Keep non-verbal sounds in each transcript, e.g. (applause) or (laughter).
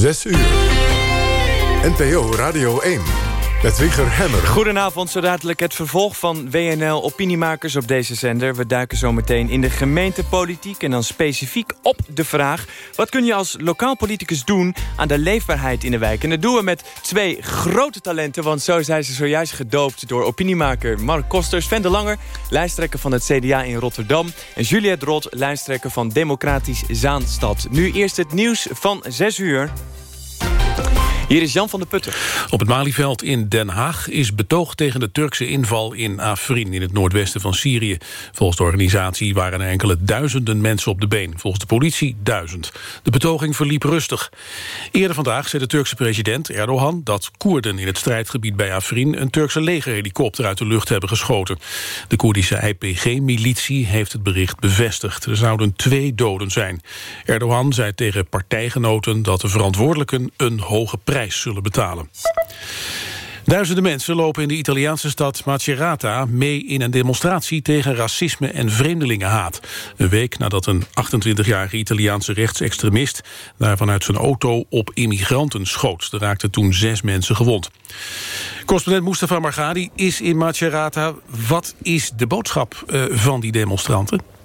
6 uur. NPO Radio 1. Goedenavond, zo dadelijk het vervolg van WNL Opiniemakers op deze zender. We duiken zo meteen in de gemeentepolitiek en dan specifiek op de vraag... wat kun je als lokaal politicus doen aan de leefbaarheid in de wijk? En dat doen we met twee grote talenten, want zo zijn ze zojuist gedoopt... door opiniemaker Mark Kosters, Sven de Langer, lijsttrekker van het CDA in Rotterdam... en Juliette Rot, lijsttrekker van Democratisch Zaanstad. Nu eerst het nieuws van 6 uur. Hier is Jan van der Putten. Op het Malieveld in Den Haag is betoog tegen de Turkse inval in Afrin... in het noordwesten van Syrië. Volgens de organisatie waren er enkele duizenden mensen op de been. Volgens de politie duizend. De betoging verliep rustig. Eerder vandaag zei de Turkse president Erdogan... dat Koerden in het strijdgebied bij Afrin... een Turkse legerhelikopter uit de lucht hebben geschoten. De Koerdische IPG-militie heeft het bericht bevestigd. Er zouden twee doden zijn. Erdogan zei tegen partijgenoten dat de verantwoordelijken... een hoge prijs zullen betalen. Duizenden mensen lopen in de Italiaanse stad Macerata mee in een demonstratie tegen racisme en vreemdelingenhaat. Een week nadat een 28-jarige Italiaanse rechtsextremist daar vanuit zijn auto op immigranten schoot. Er raakten toen zes mensen gewond. Correspondent Mustafa Margadi is in Macerata. Wat is de boodschap uh, van die demonstranten?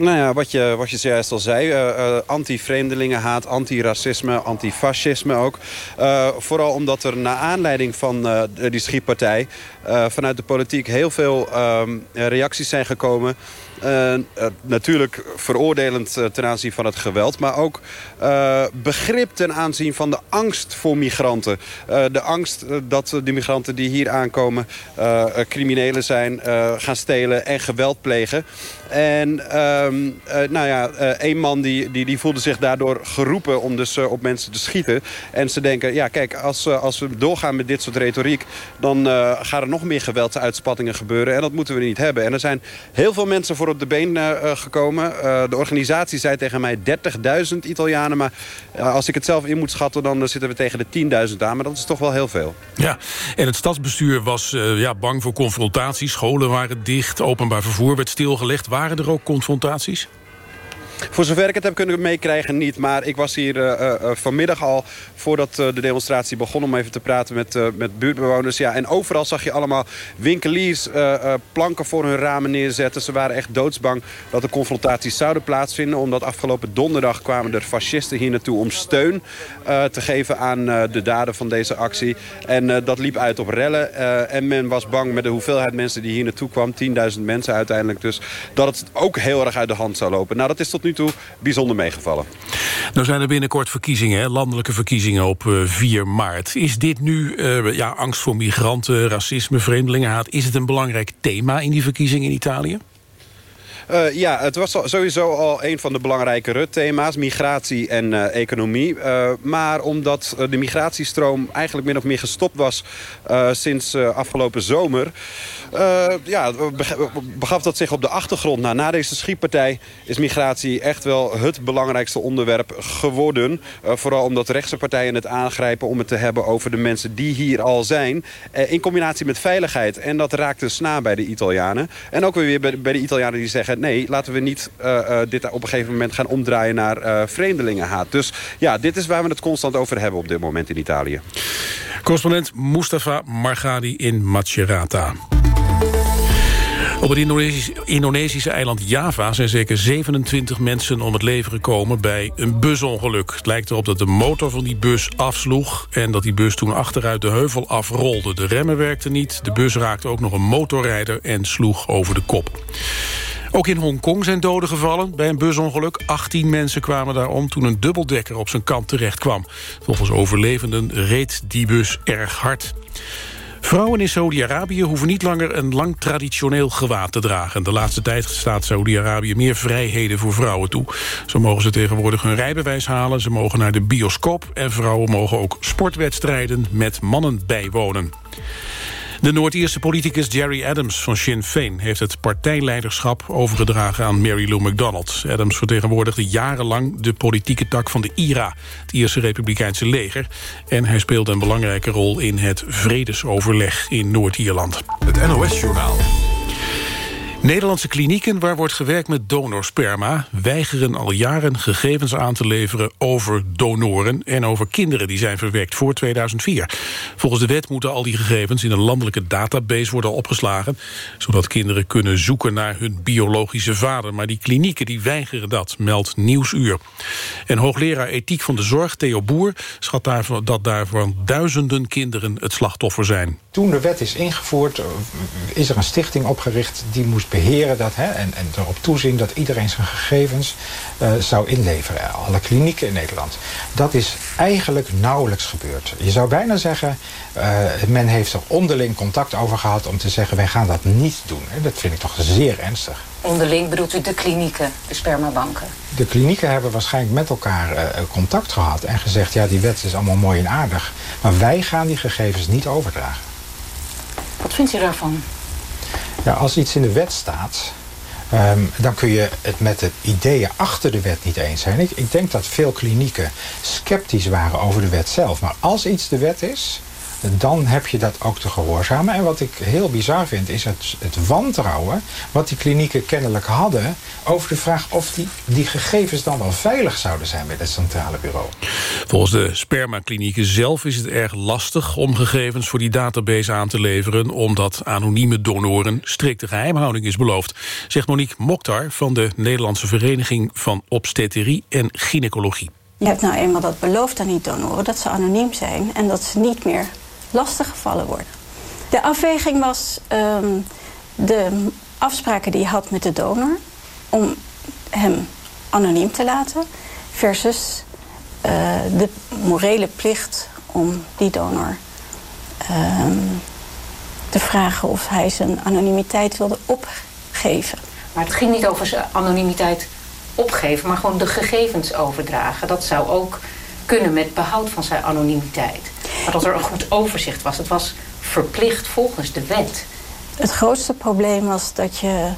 Nou ja, wat je, wat je zojuist al zei. Uh, uh, anti-vreemdelingenhaat, anti-racisme, antifascisme ook. Uh, vooral omdat er na aanleiding van die schietpartij... vanuit de politiek heel veel reacties zijn gekomen... Uh, uh, natuurlijk veroordelend uh, ten aanzien van het geweld... maar ook begrip ten aanzien van de angst voor migranten. de angst dat de migranten die hier aankomen criminelen zijn... gaan stelen en geweld plegen. En ehm, nou ja, één man die, die, die voelde zich daardoor geroepen om dus op mensen te schieten. En ze denken, ja kijk, als, als we doorgaan met dit soort retoriek... dan gaan er nog meer geweldsuitspattingen gebeuren. En dat moeten we niet hebben. En er zijn heel veel mensen voor op de been uh, gekomen. Uh, de organisatie zei tegen mij 30.000 Italianen. Maar als ik het zelf in moet schatten, dan zitten we tegen de 10.000 aan. Maar dat is toch wel heel veel. Ja, en het stadsbestuur was ja, bang voor confrontaties. Scholen waren dicht, openbaar vervoer werd stilgelegd. Waren er ook confrontaties? Voor zover ik het heb kunnen meekrijgen, niet. Maar ik was hier uh, uh, vanmiddag al, voordat de demonstratie begon... om even te praten met, met buurtbewoners. Ja, en overal zag je allemaal winkeliers planken voor hun ramen neerzetten. Ze waren echt doodsbang dat de confrontaties zouden plaatsvinden. Omdat afgelopen donderdag kwamen er fascisten hier naartoe... om steun te geven aan de daden van deze actie. En dat liep uit op rellen. en men was bang met de hoeveelheid mensen die hier naartoe kwam. 10.000 mensen uiteindelijk dus. Dat het ook heel erg uit de hand zou lopen. Nou, dat is tot nu toe bijzonder meegevallen. Nou zijn er binnenkort verkiezingen, landelijke verkiezingen op 4 maart. Is dit nu uh, ja, angst voor migranten, racisme, vreemdelingenhaat... is het een belangrijk thema in die verkiezingen in Italië? Uh, ja, het was sowieso al een van de belangrijkere thema's. Migratie en uh, economie. Uh, maar omdat de migratiestroom eigenlijk min of meer gestopt was... sinds afgelopen zomer... ja, begaf dat zich op de achtergrond. Nou, na deze schietpartij is migratie echt wel het belangrijkste onderwerp geworden. vooral omdat rechtse partijen het aangrijpen om het te hebben over de mensen die hier al zijn. in combinatie met veiligheid. En dat raakt dus na bij de Italianen. En ook weer bij de Italianen die zeggen nee, laten we niet uh, uh, dit op een gegeven moment gaan omdraaien naar uh, vreemdelingenhaat. Dus ja, dit is waar we het constant over hebben op dit moment in Italië. Correspondent Mustafa Margadi in Macerata. Op het Indonesisch, Indonesische eiland Java zijn zeker 27 mensen om het leven gekomen bij een busongeluk. Het lijkt erop dat de motor van die bus afsloeg en dat die bus toen achteruit de heuvel afrolde. De remmen werkten niet, de bus raakte ook nog een motorrijder en sloeg over de kop. Ook in Hongkong zijn doden gevallen bij een busongeluk. 18 mensen kwamen daarom toen een dubbeldekker op zijn kant terecht kwam. Volgens overlevenden reed die bus erg hard. Vrouwen in Saudi-Arabië hoeven niet langer een lang traditioneel gewaad te dragen. De laatste tijd staat Saudi-Arabië meer vrijheden voor vrouwen toe. Zo mogen ze tegenwoordig hun rijbewijs halen, ze mogen naar de bioscoop... en vrouwen mogen ook sportwedstrijden met mannen bijwonen. De Noord-Ierse politicus Jerry Adams van Sinn Féin... heeft het partijleiderschap overgedragen aan Mary Lou MacDonald. Adams vertegenwoordigde jarenlang de politieke tak van de IRA... het Ierse Republikeinse leger. En hij speelde een belangrijke rol in het vredesoverleg in Noord-Ierland. Het NOS-journaal. Nederlandse klinieken waar wordt gewerkt met donorsperma... weigeren al jaren gegevens aan te leveren over donoren... en over kinderen die zijn verwekt voor 2004. Volgens de wet moeten al die gegevens in een landelijke database worden opgeslagen... zodat kinderen kunnen zoeken naar hun biologische vader. Maar die klinieken die weigeren dat, meldt Nieuwsuur. En hoogleraar ethiek van de zorg, Theo Boer... schat daarvan, dat daarvan duizenden kinderen het slachtoffer zijn. Toen de wet is ingevoerd, is er een stichting opgericht... die moest beheren dat, hè, en, en erop toezien dat iedereen zijn gegevens uh, zou inleveren. Alle klinieken in Nederland. Dat is eigenlijk nauwelijks gebeurd. Je zou bijna zeggen, uh, men heeft er onderling contact over gehad... om te zeggen, wij gaan dat niet doen. Dat vind ik toch zeer ernstig. Onderling bedoelt u de klinieken, de spermabanken? De klinieken hebben waarschijnlijk met elkaar uh, contact gehad... en gezegd, ja, die wet is allemaal mooi en aardig... maar wij gaan die gegevens niet overdragen. Wat vindt u daarvan? Ja, als iets in de wet staat, um, dan kun je het met de ideeën achter de wet niet eens zijn. Ik, ik denk dat veel klinieken sceptisch waren over de wet zelf. Maar als iets de wet is, dan heb je dat ook te gehoorzamen. En wat ik heel bizar vind, is het, het wantrouwen... wat die klinieken kennelijk hadden... over de vraag of die, die gegevens dan wel veilig zouden zijn... bij het centrale bureau. Volgens de spermaklinieken zelf is het erg lastig... om gegevens voor die database aan te leveren... omdat anonieme donoren strikte geheimhouding is beloofd... zegt Monique Mokhtar van de Nederlandse Vereniging van Obstetrie en Gynaecologie. Je hebt nou eenmaal dat beloofd aan die donoren dat ze anoniem zijn... en dat ze niet meer lastiggevallen worden. De afweging was um, de afspraken die je had met de donor... om hem anoniem te laten... versus uh, de morele plicht om die donor um, te vragen... of hij zijn anonimiteit wilde opgeven. Maar het ging niet over zijn anonimiteit opgeven... maar gewoon de gegevens overdragen. Dat zou ook kunnen met behoud van zijn anonimiteit. Maar dat er een goed overzicht was. Het was verplicht volgens de wet. Het grootste probleem was dat je,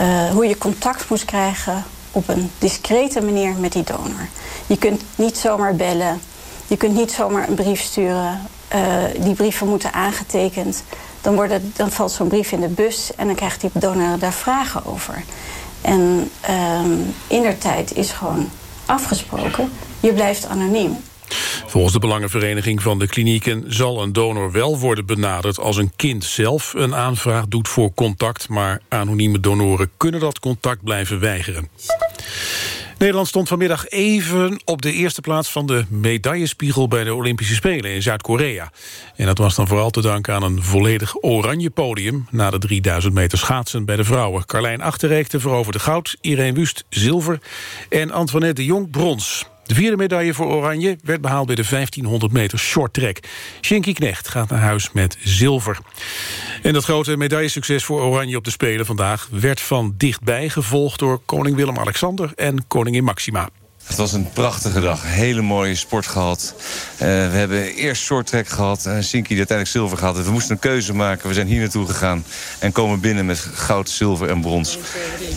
uh, hoe je contact moest krijgen op een discrete manier met die donor. Je kunt niet zomaar bellen. Je kunt niet zomaar een brief sturen. Uh, die brieven moeten aangetekend. Dan, worden, dan valt zo'n brief in de bus en dan krijgt die donor daar vragen over. En uh, in der tijd is gewoon afgesproken. Je blijft anoniem. Volgens de Belangenvereniging van de klinieken zal een donor wel worden benaderd als een kind zelf een aanvraag doet voor contact, maar anonieme donoren kunnen dat contact blijven weigeren. Nederland stond vanmiddag even op de eerste plaats van de medaillespiegel bij de Olympische Spelen in Zuid-Korea. En dat was dan vooral te danken aan een volledig oranje podium na de 3000 meter schaatsen bij de vrouwen. Carlijn Achterreekte veroverde goud, Irene Wust zilver en Antoinette de Jong brons. De vierde medaille voor Oranje werd behaald bij de 1500 meter short track. Shinky Knecht gaat naar huis met zilver. En dat grote medaillesucces voor Oranje op de Spelen vandaag... werd van dichtbij gevolgd door koning Willem-Alexander en koningin Maxima. Het was een prachtige dag. Hele mooie sport gehad. Uh, we hebben eerst short track gehad. En Sinky die uiteindelijk zilver gehad. We moesten een keuze maken. We zijn hier naartoe gegaan. En komen binnen met goud, zilver en brons.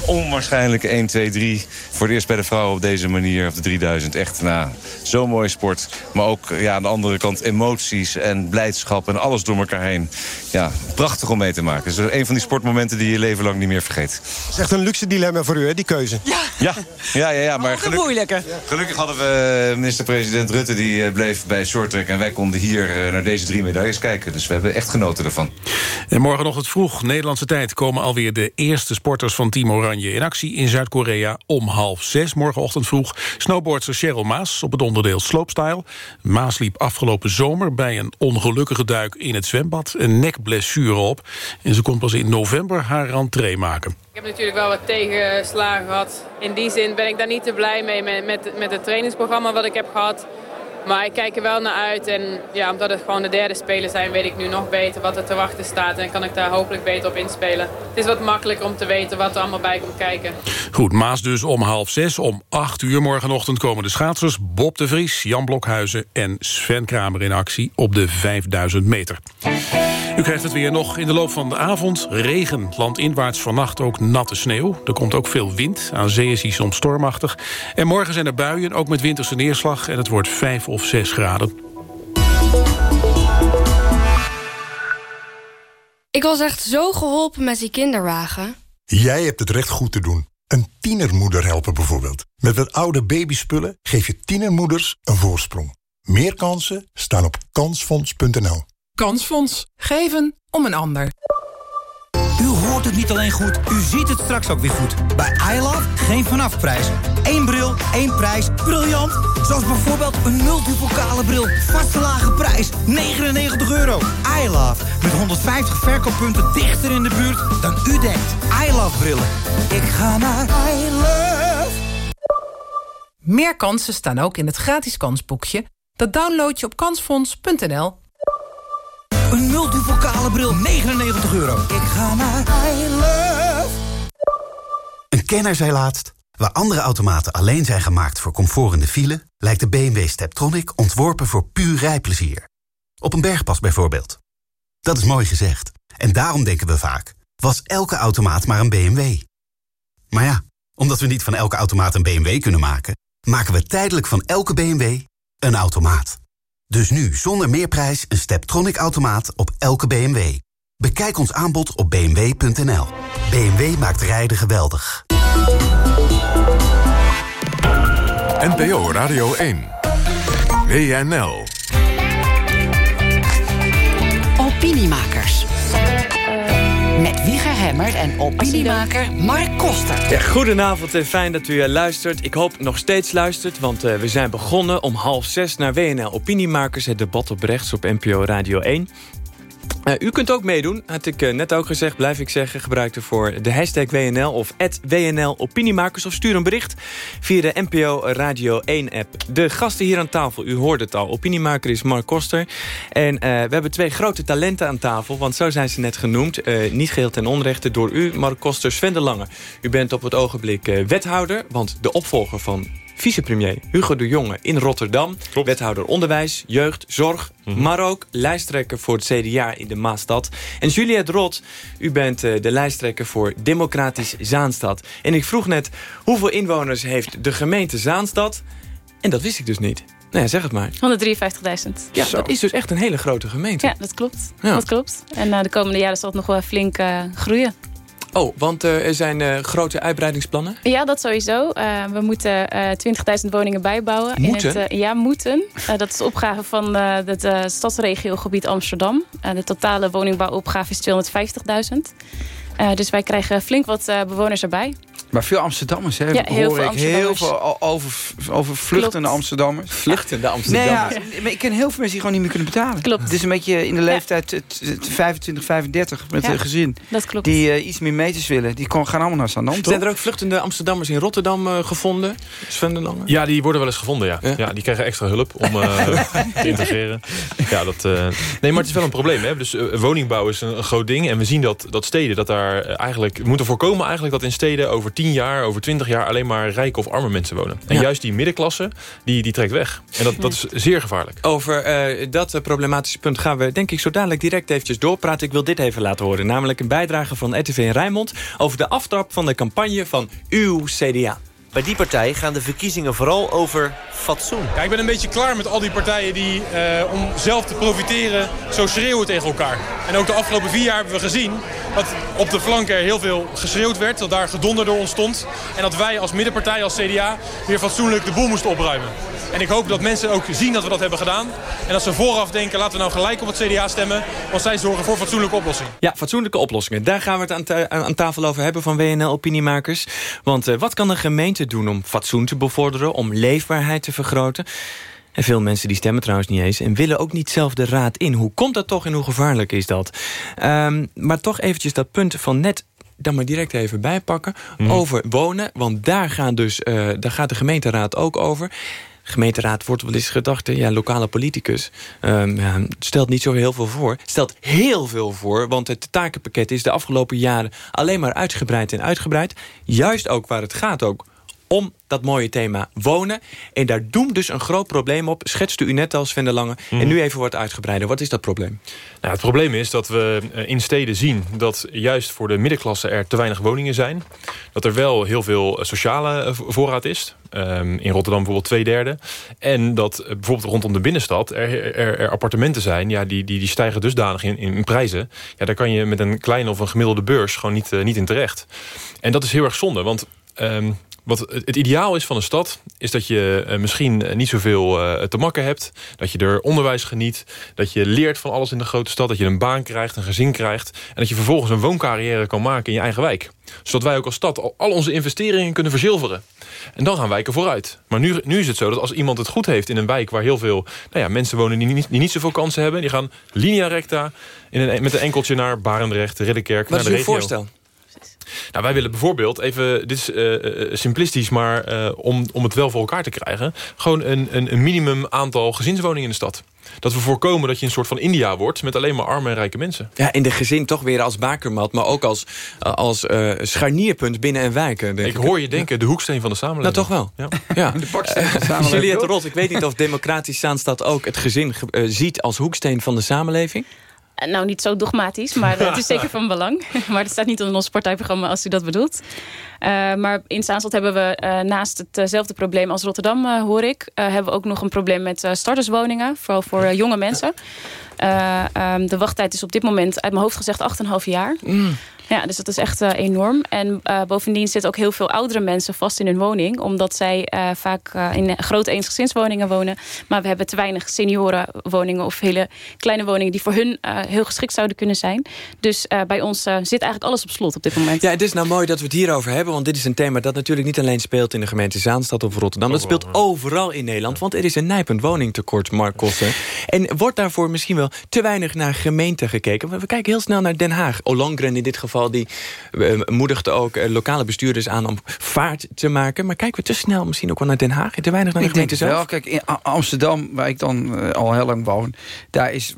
Onwaarschijnlijk 1, 2, 3. Voor het eerst bij de vrouwen op deze manier. Op de 3000. Echt nou, zo'n mooie sport. Maar ook ja, aan de andere kant emoties en blijdschap. En alles door elkaar heen. Ja, prachtig om mee te maken. Het is een van die sportmomenten die je leven lang niet meer vergeet. Het is echt een luxe dilemma voor u, hè, die keuze. Ja, ja, ja, ja, ja maar geluk... Gelukkig hadden we minister-president Rutte, die eh, bleef bij shorttrack... en wij konden hier eh, naar deze drie medailles kijken. Dus we hebben echt genoten ervan. En morgenochtend vroeg, Nederlandse tijd... komen alweer de eerste sporters van Team Oranje in actie in Zuid-Korea om half zes. Morgenochtend vroeg snowboardster Cheryl Maas op het onderdeel slopestyle. Maas liep afgelopen zomer bij een ongelukkige duik in het zwembad... een nekblessure op en ze kon pas in november haar rentree maken. Heb natuurlijk wel wat tegenslagen gehad. In die zin ben ik daar niet te blij mee met, met, met het trainingsprogramma wat ik heb gehad. Maar ik kijk er wel naar uit. En ja, omdat het gewoon de derde spelen zijn, weet ik nu nog beter wat er te wachten staat. En kan ik daar hopelijk beter op inspelen. Het is wat makkelijker om te weten wat er allemaal bij komt kijken. Goed, Maas dus om half zes. Om acht uur morgenochtend komen de schaatsers Bob de Vries, Jan Blokhuizen en Sven Kramer in actie op de 5000 meter. U krijgt het weer nog in de loop van de avond. Regen, landinwaarts vannacht ook natte sneeuw. Er komt ook veel wind, aan zee is hij soms stormachtig. En morgen zijn er buien, ook met winterse neerslag... en het wordt 5 of 6 graden. Ik was echt zo geholpen met die kinderwagen. Jij hebt het recht goed te doen. Een tienermoeder helpen bijvoorbeeld. Met wat oude babyspullen geef je tienermoeders een voorsprong. Meer kansen staan op kansfonds.nl. Kansfonds. Geven om een ander. U hoort het niet alleen goed, u ziet het straks ook weer goed. Bij iLove geen vanafprijs. Eén bril, één prijs. Briljant! Zoals bijvoorbeeld een multipokale bril. Vaste lage prijs, 99 euro. iLove, met 150 verkooppunten dichter in de buurt dan u denkt. iLove brillen. Ik ga naar iLove. Meer kansen staan ook in het gratis kansboekje. Dat download je op kansfonds.nl. Een multipokale bril, 99 euro. Ik ga naar I Love. Een kenner zei laatst... waar andere automaten alleen zijn gemaakt voor comfort in de file... lijkt de BMW Steptronic ontworpen voor puur rijplezier. Op een bergpas bijvoorbeeld. Dat is mooi gezegd. En daarom denken we vaak... was elke automaat maar een BMW? Maar ja, omdat we niet van elke automaat een BMW kunnen maken... maken we tijdelijk van elke BMW een automaat. Dus nu zonder meerprijs een Steptronic-automaat op elke BMW. Bekijk ons aanbod op bmw.nl. BMW maakt rijden geweldig. NPO Radio 1. WNL. Opiniemakers. Wieger en opiniemaker Mark Koster. Goedenavond en fijn dat u uh, luistert. Ik hoop nog steeds luistert, want uh, we zijn begonnen om half zes... naar WNL Opiniemakers, het debat op rechts op NPO Radio 1. Uh, u kunt ook meedoen, had ik uh, net ook gezegd, blijf ik zeggen. Gebruik ervoor de hashtag WNL of WNL Opiniemakers... of stuur een bericht via de NPO Radio 1-app. De gasten hier aan tafel, u hoort het al. Opiniemaker is Mark Koster. En uh, we hebben twee grote talenten aan tafel, want zo zijn ze net genoemd. niet geheel ten onrechte door u, Mark Koster, Sven de Lange. U bent op het ogenblik wethouder, want de opvolger van vicepremier Hugo de Jonge in Rotterdam. Klopt. Wethouder onderwijs, jeugd, zorg, mm -hmm. maar ook lijsttrekker voor het CDA in de Maastad. En Juliette Rot, u bent uh, de lijsttrekker voor Democratisch Zaanstad. En ik vroeg net, hoeveel inwoners heeft de gemeente Zaanstad? En dat wist ik dus niet. Nee, zeg het maar. 153.000. Ja, Zo. dat is dus echt een hele grote gemeente. Ja, dat klopt. Ja. Dat klopt. En uh, de komende jaren zal het nog wel flink uh, groeien. Oh, want uh, er zijn uh, grote uitbreidingsplannen? Ja, dat sowieso. Uh, we moeten 20.000 woningen bijbouwen. Moeten? In het, ja, moeten. dat is de opgave van het stadsregiogebied Amsterdam. de totale woningbouwopgave is 250.000. dus wij krijgen flink wat bewoners erbij. Maar veel Amsterdammers, hè? Ja, heel hoor veel ik heel veel over, over vluchtende Klopt. Amsterdammers. Vluchtende Amsterdammers? Nee, ja, maar ik ken heel veel mensen die gewoon niet meer kunnen betalen. Klopt. Het is een beetje in de leeftijd 25, 35 met Ja, een gezin. Dat klopt. Die uh, iets meer meters willen. Die gaan allemaal naar Zandam, toch? Zijn er ook vluchtende Amsterdammers in Rotterdam uh, gevonden? Sven de Lange? Ja, die worden wel eens gevonden, ja. Ja? ja. die krijgen extra hulp om uh, (laughs) te integreren. Ja, dat, uh, nee, maar het is wel een probleem. Hè? Dus woningbouw is een, een, groot ding. En we zien dat, dat steden dat daar eigenlijk... We moeten voorkomen eigenlijk dat in steden over 10 jaar, over 20 jaar... alleen maar rijke of arme mensen wonen. En Ja. juist die middenklasse, die, die trekt weg. En dat, dat is zeer gevaarlijk. Over eh, dat eh, problematische punt gaan we denk ik zo dadelijk direct eventjes doorpraten. Ik wil dit even laten horen. Namelijk een bijdrage van RTV Rijnmond... over de aftrap van de campagne van uw CDA. Bij die partij gaan de verkiezingen vooral over fatsoen. Ja, ik ben een beetje klaar met al die partijen die eh, om zelf te profiteren zo schreeuwen tegen elkaar. En ook de afgelopen vier jaar hebben we gezien dat op de flanken er heel veel geschreeuwd werd. Dat daar gedonder door ontstond. En dat wij als middenpartij, als CDA, weer fatsoenlijk de boel moesten opruimen. En ik hoop dat mensen ook zien dat we dat hebben gedaan. En dat ze vooraf denken, laten we nou gelijk op het CDA stemmen. Want zij zorgen voor fatsoenlijke oplossingen. Ja, fatsoenlijke oplossingen. Daar gaan we het aan, ta- aan tafel over hebben van WNL Opiniemakers. Want eh, wat kan een gemeente doen om fatsoen te bevorderen... om leefbaarheid te vergroten? En veel mensen die stemmen trouwens niet eens... en willen ook niet zelf de raad in. Hoe komt dat toch en hoe gevaarlijk is dat? Ehm, maar toch eventjes dat punt van net dan maar direct even bijpakken. Over wonen, want daar, gaan dus, eh, daar gaat de gemeenteraad ook over. Gemeenteraad wordt wel eens gedacht, ja, lokale politicus. ehm, ja, stelt niet zo heel veel voor. Stelt heel veel voor, want het takenpakket is de afgelopen jaren alleen maar uitgebreid en uitgebreid. Juist ook waar het gaat ook om dat mooie thema wonen. En daar doemt dus een groot probleem op. Schetste u net al, Sven de Lange. En Mhm. nu even wordt uitgebreider. Wat is dat probleem? Nou, het probleem is dat we eh, in steden zien dat juist voor de middenklasse er te weinig woningen zijn. Dat er wel heel veel eh, sociale eh, voorraad is. Ehm, in Rotterdam bijvoorbeeld twee derde. En dat bijvoorbeeld rondom de binnenstad er, er, er appartementen zijn... Ja, die, die, die stijgen dusdanig in, in prijzen. Ja, daar kan je met een kleine of een gemiddelde beurs gewoon niet, niet in terecht. En dat is heel erg zonde, want... ehm, wat het ideaal is van een stad... is dat je eh, misschien eh, niet zoveel eh, te makken hebt. Dat je er onderwijs geniet. Dat je leert van alles in de grote stad. Dat je een baan krijgt, een gezin krijgt. En dat je vervolgens een wooncarrière kan maken in je eigen wijk. Zodat wij ook als stad al, onze investeringen kunnen verzilveren. En dan gaan wijken vooruit. Maar nu, nu is het zo dat als iemand het goed heeft in een wijk... waar heel veel nou ja, mensen wonen die niet, die niet zoveel kansen hebben... die gaan linea recta in een, met een enkeltje naar Barendrecht, Ridderkerk... Wat naar is de uw regio. voorstel? Nou, wij willen bijvoorbeeld, even, dit is eh, eh, simplistisch... maar eh, om, om het wel voor elkaar te krijgen... gewoon een, een, een minimum aantal gezinswoningen in de stad. Dat we voorkomen dat je een soort van India wordt... met alleen maar arme en rijke mensen. Ja, in de gezin toch weer als bakermat, maar ook als, eh, als eh, scharnierpunt binnen een wijk. eh, Denk Ik ik hoor je denken, de hoeksteen van de samenleving. Nou, toch wel. Ja. Ja. (laughs) De baksteen van de Eh, samenleving, Juliette? Rot, ik weet niet of Democratisch Zaanstad ook het gezin ge- eh, ziet als hoeksteen van de samenleving. Eh, Nou, niet zo dogmatisch, maar het is (laughs) zeker van belang. (laughs) maar het staat niet in ons partijprogramma als u dat bedoelt. Eh, maar in Zaanstad hebben we eh, naast hetzelfde probleem als Rotterdam, eh, hoor ik... eh, hebben we ook nog een probleem met eh, starterswoningen. Vooral voor eh, jonge mensen. Eh, ehm, de wachttijd is op dit moment, uit mijn hoofd gezegd, 8,5 jaar. Ja, dus dat is echt eh, enorm. En eh, bovendien zitten ook heel veel oudere mensen vast in hun woning. Omdat zij eh, vaak eh, in grote eensgezinswoningen wonen. Maar we hebben te weinig seniorenwoningen of hele kleine woningen... die voor hun eh, heel geschikt zouden kunnen zijn. Dus eh, bij ons zit eigenlijk alles op slot op dit moment. Ja, het is nou mooi dat we het hierover hebben. Want dit is een thema dat natuurlijk niet alleen speelt in de gemeente Zaanstad of Rotterdam. Dat speelt overal in Nederland. Want er is een nijpend woningtekort, Mark Koster. En wordt daarvoor misschien wel te weinig naar gemeenten gekeken. We we kijken heel snel naar Den Haag. Olongren in dit geval, die eh, moedigde ook eh, lokale bestuurders aan om vaart te maken. Maar kijken we te snel misschien ook wel naar Den Haag? Te weinig naar de Ik denk gemeente zelf? wel. Kijk, in Amsterdam, waar ik dan eh, al heel lang woon... daar is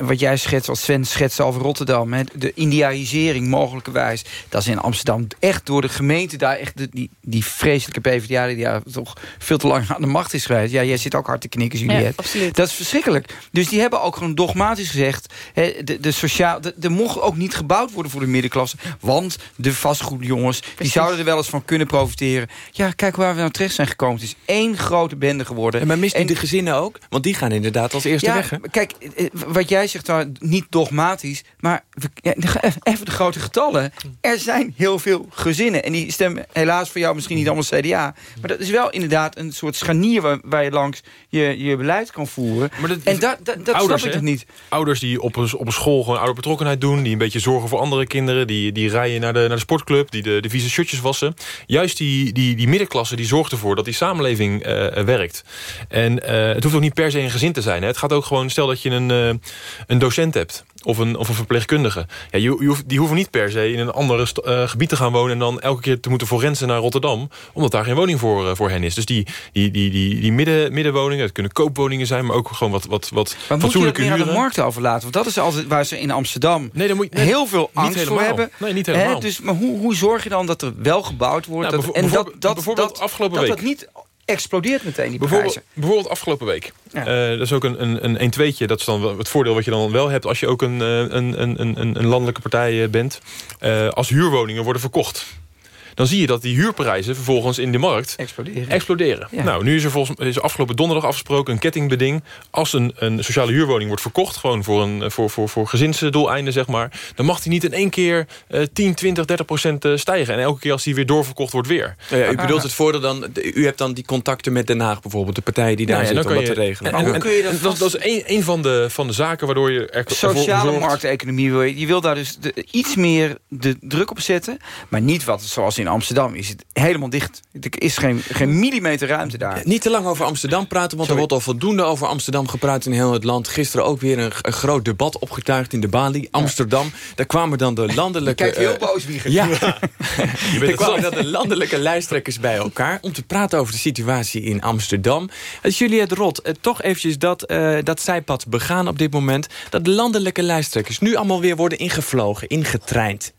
wat jij schetst, als Sven schetst over Rotterdam... Hè, de indianisering mogelijkerwijs... dat is in Amsterdam echt door de gemeente... daar echt de- die, die vreselijke PvdA... die daar toch veel te lang aan de macht is geweest. Ja, jij zit ook hard te knikken, Juliette. absoluut. Dat is verschrikkelijk. Dus die hebben ook gewoon dogmatisch gezegd... Hè, de, de sociaal, de- er mocht ook niet gebouwd worden voor de middenklasse... want de vastgoedjongens, die zouden er wel eens van kunnen profiteren. Ja, kijk waar we nou terecht zijn gekomen. Het is één grote bende geworden. Maar mist u de gezinnen ook? Want die gaan inderdaad als eerste ja, weg, hè? Kijk, eh, wat jij zegt, nou, niet dogmatisch... maar ja, (laughs) even de grote getallen. Er zijn heel veel gezinnen. En die stemmen helaas voor jou misschien niet allemaal CDA. Maar dat is wel inderdaad een soort scharnier... waar, waar je langs je, je beleid kan voeren. en dat, dat, dat Ouders, snap ik toch niet. Ouders die op een, op een school gewoon ouderbetrokkenheid doen... die een beetje zorgen voor kinderen... die, die rijden naar de, naar de sportclub, die de, de vieze shirtjes wassen. Juist die, die, die middenklasse die zorgt ervoor dat die samenleving eh, werkt. En eh, het hoeft ook niet per se een gezin te zijn. Hè. Het gaat ook gewoon, stel dat je een, eh, een docent hebt... Of een, of een verpleegkundige. Ja, je, je hoeft, die hoeven niet per se in een ander eh, gebied te gaan wonen... en dan elke keer te moeten forensen naar Rotterdam... omdat daar geen woning voor, eh, voor hen is. Dus die, die, die, die, die midden, middenwoningen, het kunnen koopwoningen zijn... maar ook gewoon wat, wat, wat Maar moet je dat fatsoenlijke meer aan de huren. markt overlaten? Want dat is altijd waar ze in Amsterdam Nee, dan moet je- nee, heel veel angst voor hebben. Nee, niet Hè, helemaal. dus, maar hoe, hoe zorg je dan dat er wel gebouwd wordt? Nou, dat, en dat, dat, bijvoorbeeld dat, afgelopen dat week. dat niet explodeert meteen, die Bijvoorbeeld, prijzen. bijvoorbeeld afgelopen week. Eh, dat is ook een, een, een 1 2 Dat is dan wel het voordeel wat je dan wel hebt... als je ook een, eh, een, een, een, een landelijke partij eh, bent. Als huurwoningen worden verkocht... dan zie je dat die huurprijzen vervolgens in de markt exploderen. exploderen. Ja. Nou, nu is er volgens is afgelopen donderdag afgesproken een kettingbeding. Als een, een sociale huurwoning wordt verkocht, gewoon voor, een, voor, voor, voor gezinsdoeleinden, zeg maar, dan mag die niet in één keer eh 10, 20, 30 procent eh, stijgen. En elke keer als die weer doorverkocht wordt weer. Ja, ja, u bedoelt het voordeel dan... U hebt dan die contacten met Den Haag bijvoorbeeld. De partijen die daar Nou zitten om dat te regelen. en- Maar hoe en- kun je dat en dat, dat is één één van de, van de zaken waardoor je er Sociale zorgt- markteconomie wil je. Je wil daar dus de- iets meer de druk op zetten. Maar niet wat zoals in Amsterdam is het helemaal dicht. Er is geen, geen millimeter ruimte daar. Niet te lang over Amsterdam praten, want er wordt al voldoende over Amsterdam gepraat in heel het land. Gisteren ook weer een, een groot debat opgetuigd in de Bali, Amsterdam. Daar kwamen dan de landelijke... Je kijkt heel eh, boos, Wieger. Ja, (laughs) Je er bent kwamen dan de landelijke lijsttrekkers bij elkaar... om te praten over de situatie in Amsterdam. Het Juliette Rot, eh, toch eventjes dat, eh, dat zijpad begaan op dit moment... dat de landelijke lijsttrekkers nu allemaal weer worden ingevlogen, ingetraind.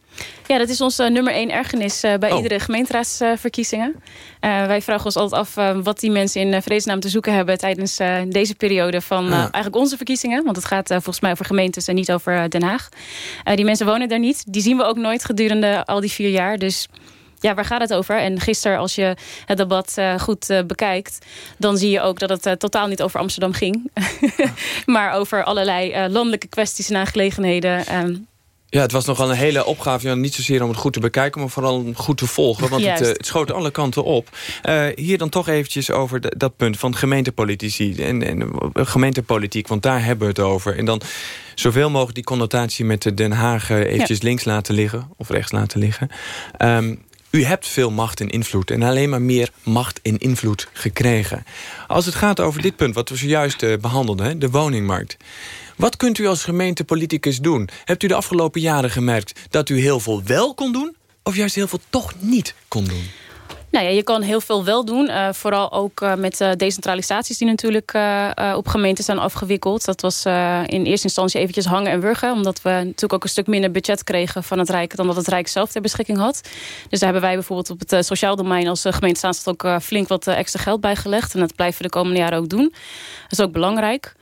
Ja, dat is onze nummer één ergernis uh, bij Oh. iedere gemeenteraadsverkiezingen. Uh, wij vragen ons altijd af uh, wat die mensen in vredesnaam te zoeken hebben... tijdens uh, deze periode van eigenlijk onze verkiezingen. Want het gaat volgens mij over gemeentes en niet over Den Haag. Die mensen wonen daar niet. Die zien we ook nooit gedurende al die vier jaar. Dus ja, waar gaat het over? En gisteren, als je het debat uh, goed uh, bekijkt... dan zie je ook dat het uh, totaal niet over Amsterdam ging. (laughs) maar over allerlei landelijke kwesties en aangelegenheden... Um, Ja, het was nogal een hele opgave. Ja, niet zozeer om het goed te bekijken, maar vooral om goed te volgen. Want het, uh, het, schoot alle kanten op. Uh, hier dan toch eventjes over de, dat punt van gemeentepolitici en, en uh, gemeentepolitiek. Want daar hebben we het over. En dan zoveel mogelijk die connotatie met Den Haag eventjes ja. links laten liggen. Of rechts laten liggen. Um, u hebt veel macht en invloed en alleen maar meer macht en invloed gekregen. Als het gaat over dit punt wat we zojuist behandelden, de woningmarkt. Wat kunt u als gemeentepoliticus doen? Hebt u de afgelopen jaren gemerkt dat u heel veel wel kon doen... of juist heel veel toch niet kon doen? Nou ja, je kan heel veel wel doen. Uh, vooral ook uh, met uh, decentralisaties die natuurlijk op gemeenten zijn afgewikkeld. Dat was in eerste instantie eventjes hangen en wurgen. Omdat we natuurlijk ook een stuk minder budget kregen van het Rijk... dan dat het Rijk zelf ter beschikking had. Dus daar hebben wij bijvoorbeeld op het sociaal domein... als gemeente Zaanstad ook flink wat extra geld bijgelegd. En dat blijven we de komende jaren ook doen. Dat is ook belangrijk.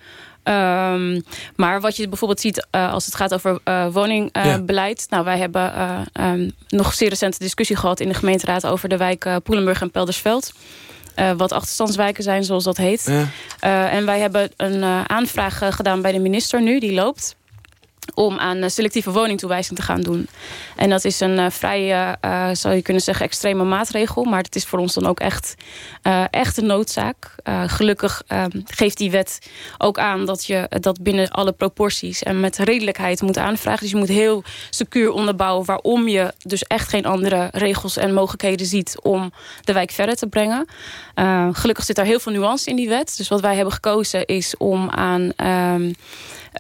Um, maar wat je bijvoorbeeld ziet uh, als het gaat over uh, woningbeleid. Ja. Nou, wij hebben um, nog zeer recente discussie gehad in de gemeenteraad... over de wijk Poelenburg en Peldersveld. wat achterstandswijken zijn, zoals dat heet. Ja. en wij hebben een aanvraag gedaan bij de minister nu, die loopt om aan selectieve woningtoewijzing te gaan doen. En dat is een uh, vrij, uh, zou je kunnen zeggen, extreme maatregel. Maar het is voor ons dan ook echt, echt een noodzaak. gelukkig geeft die wet ook aan dat je dat binnen alle proporties... en met redelijkheid moet aanvragen. Dus je moet heel secuur onderbouwen... waarom je dus echt geen andere regels en mogelijkheden ziet... om de wijk verder te brengen. gelukkig zit daar heel veel nuance in die wet. Dus wat wij hebben gekozen is om aan...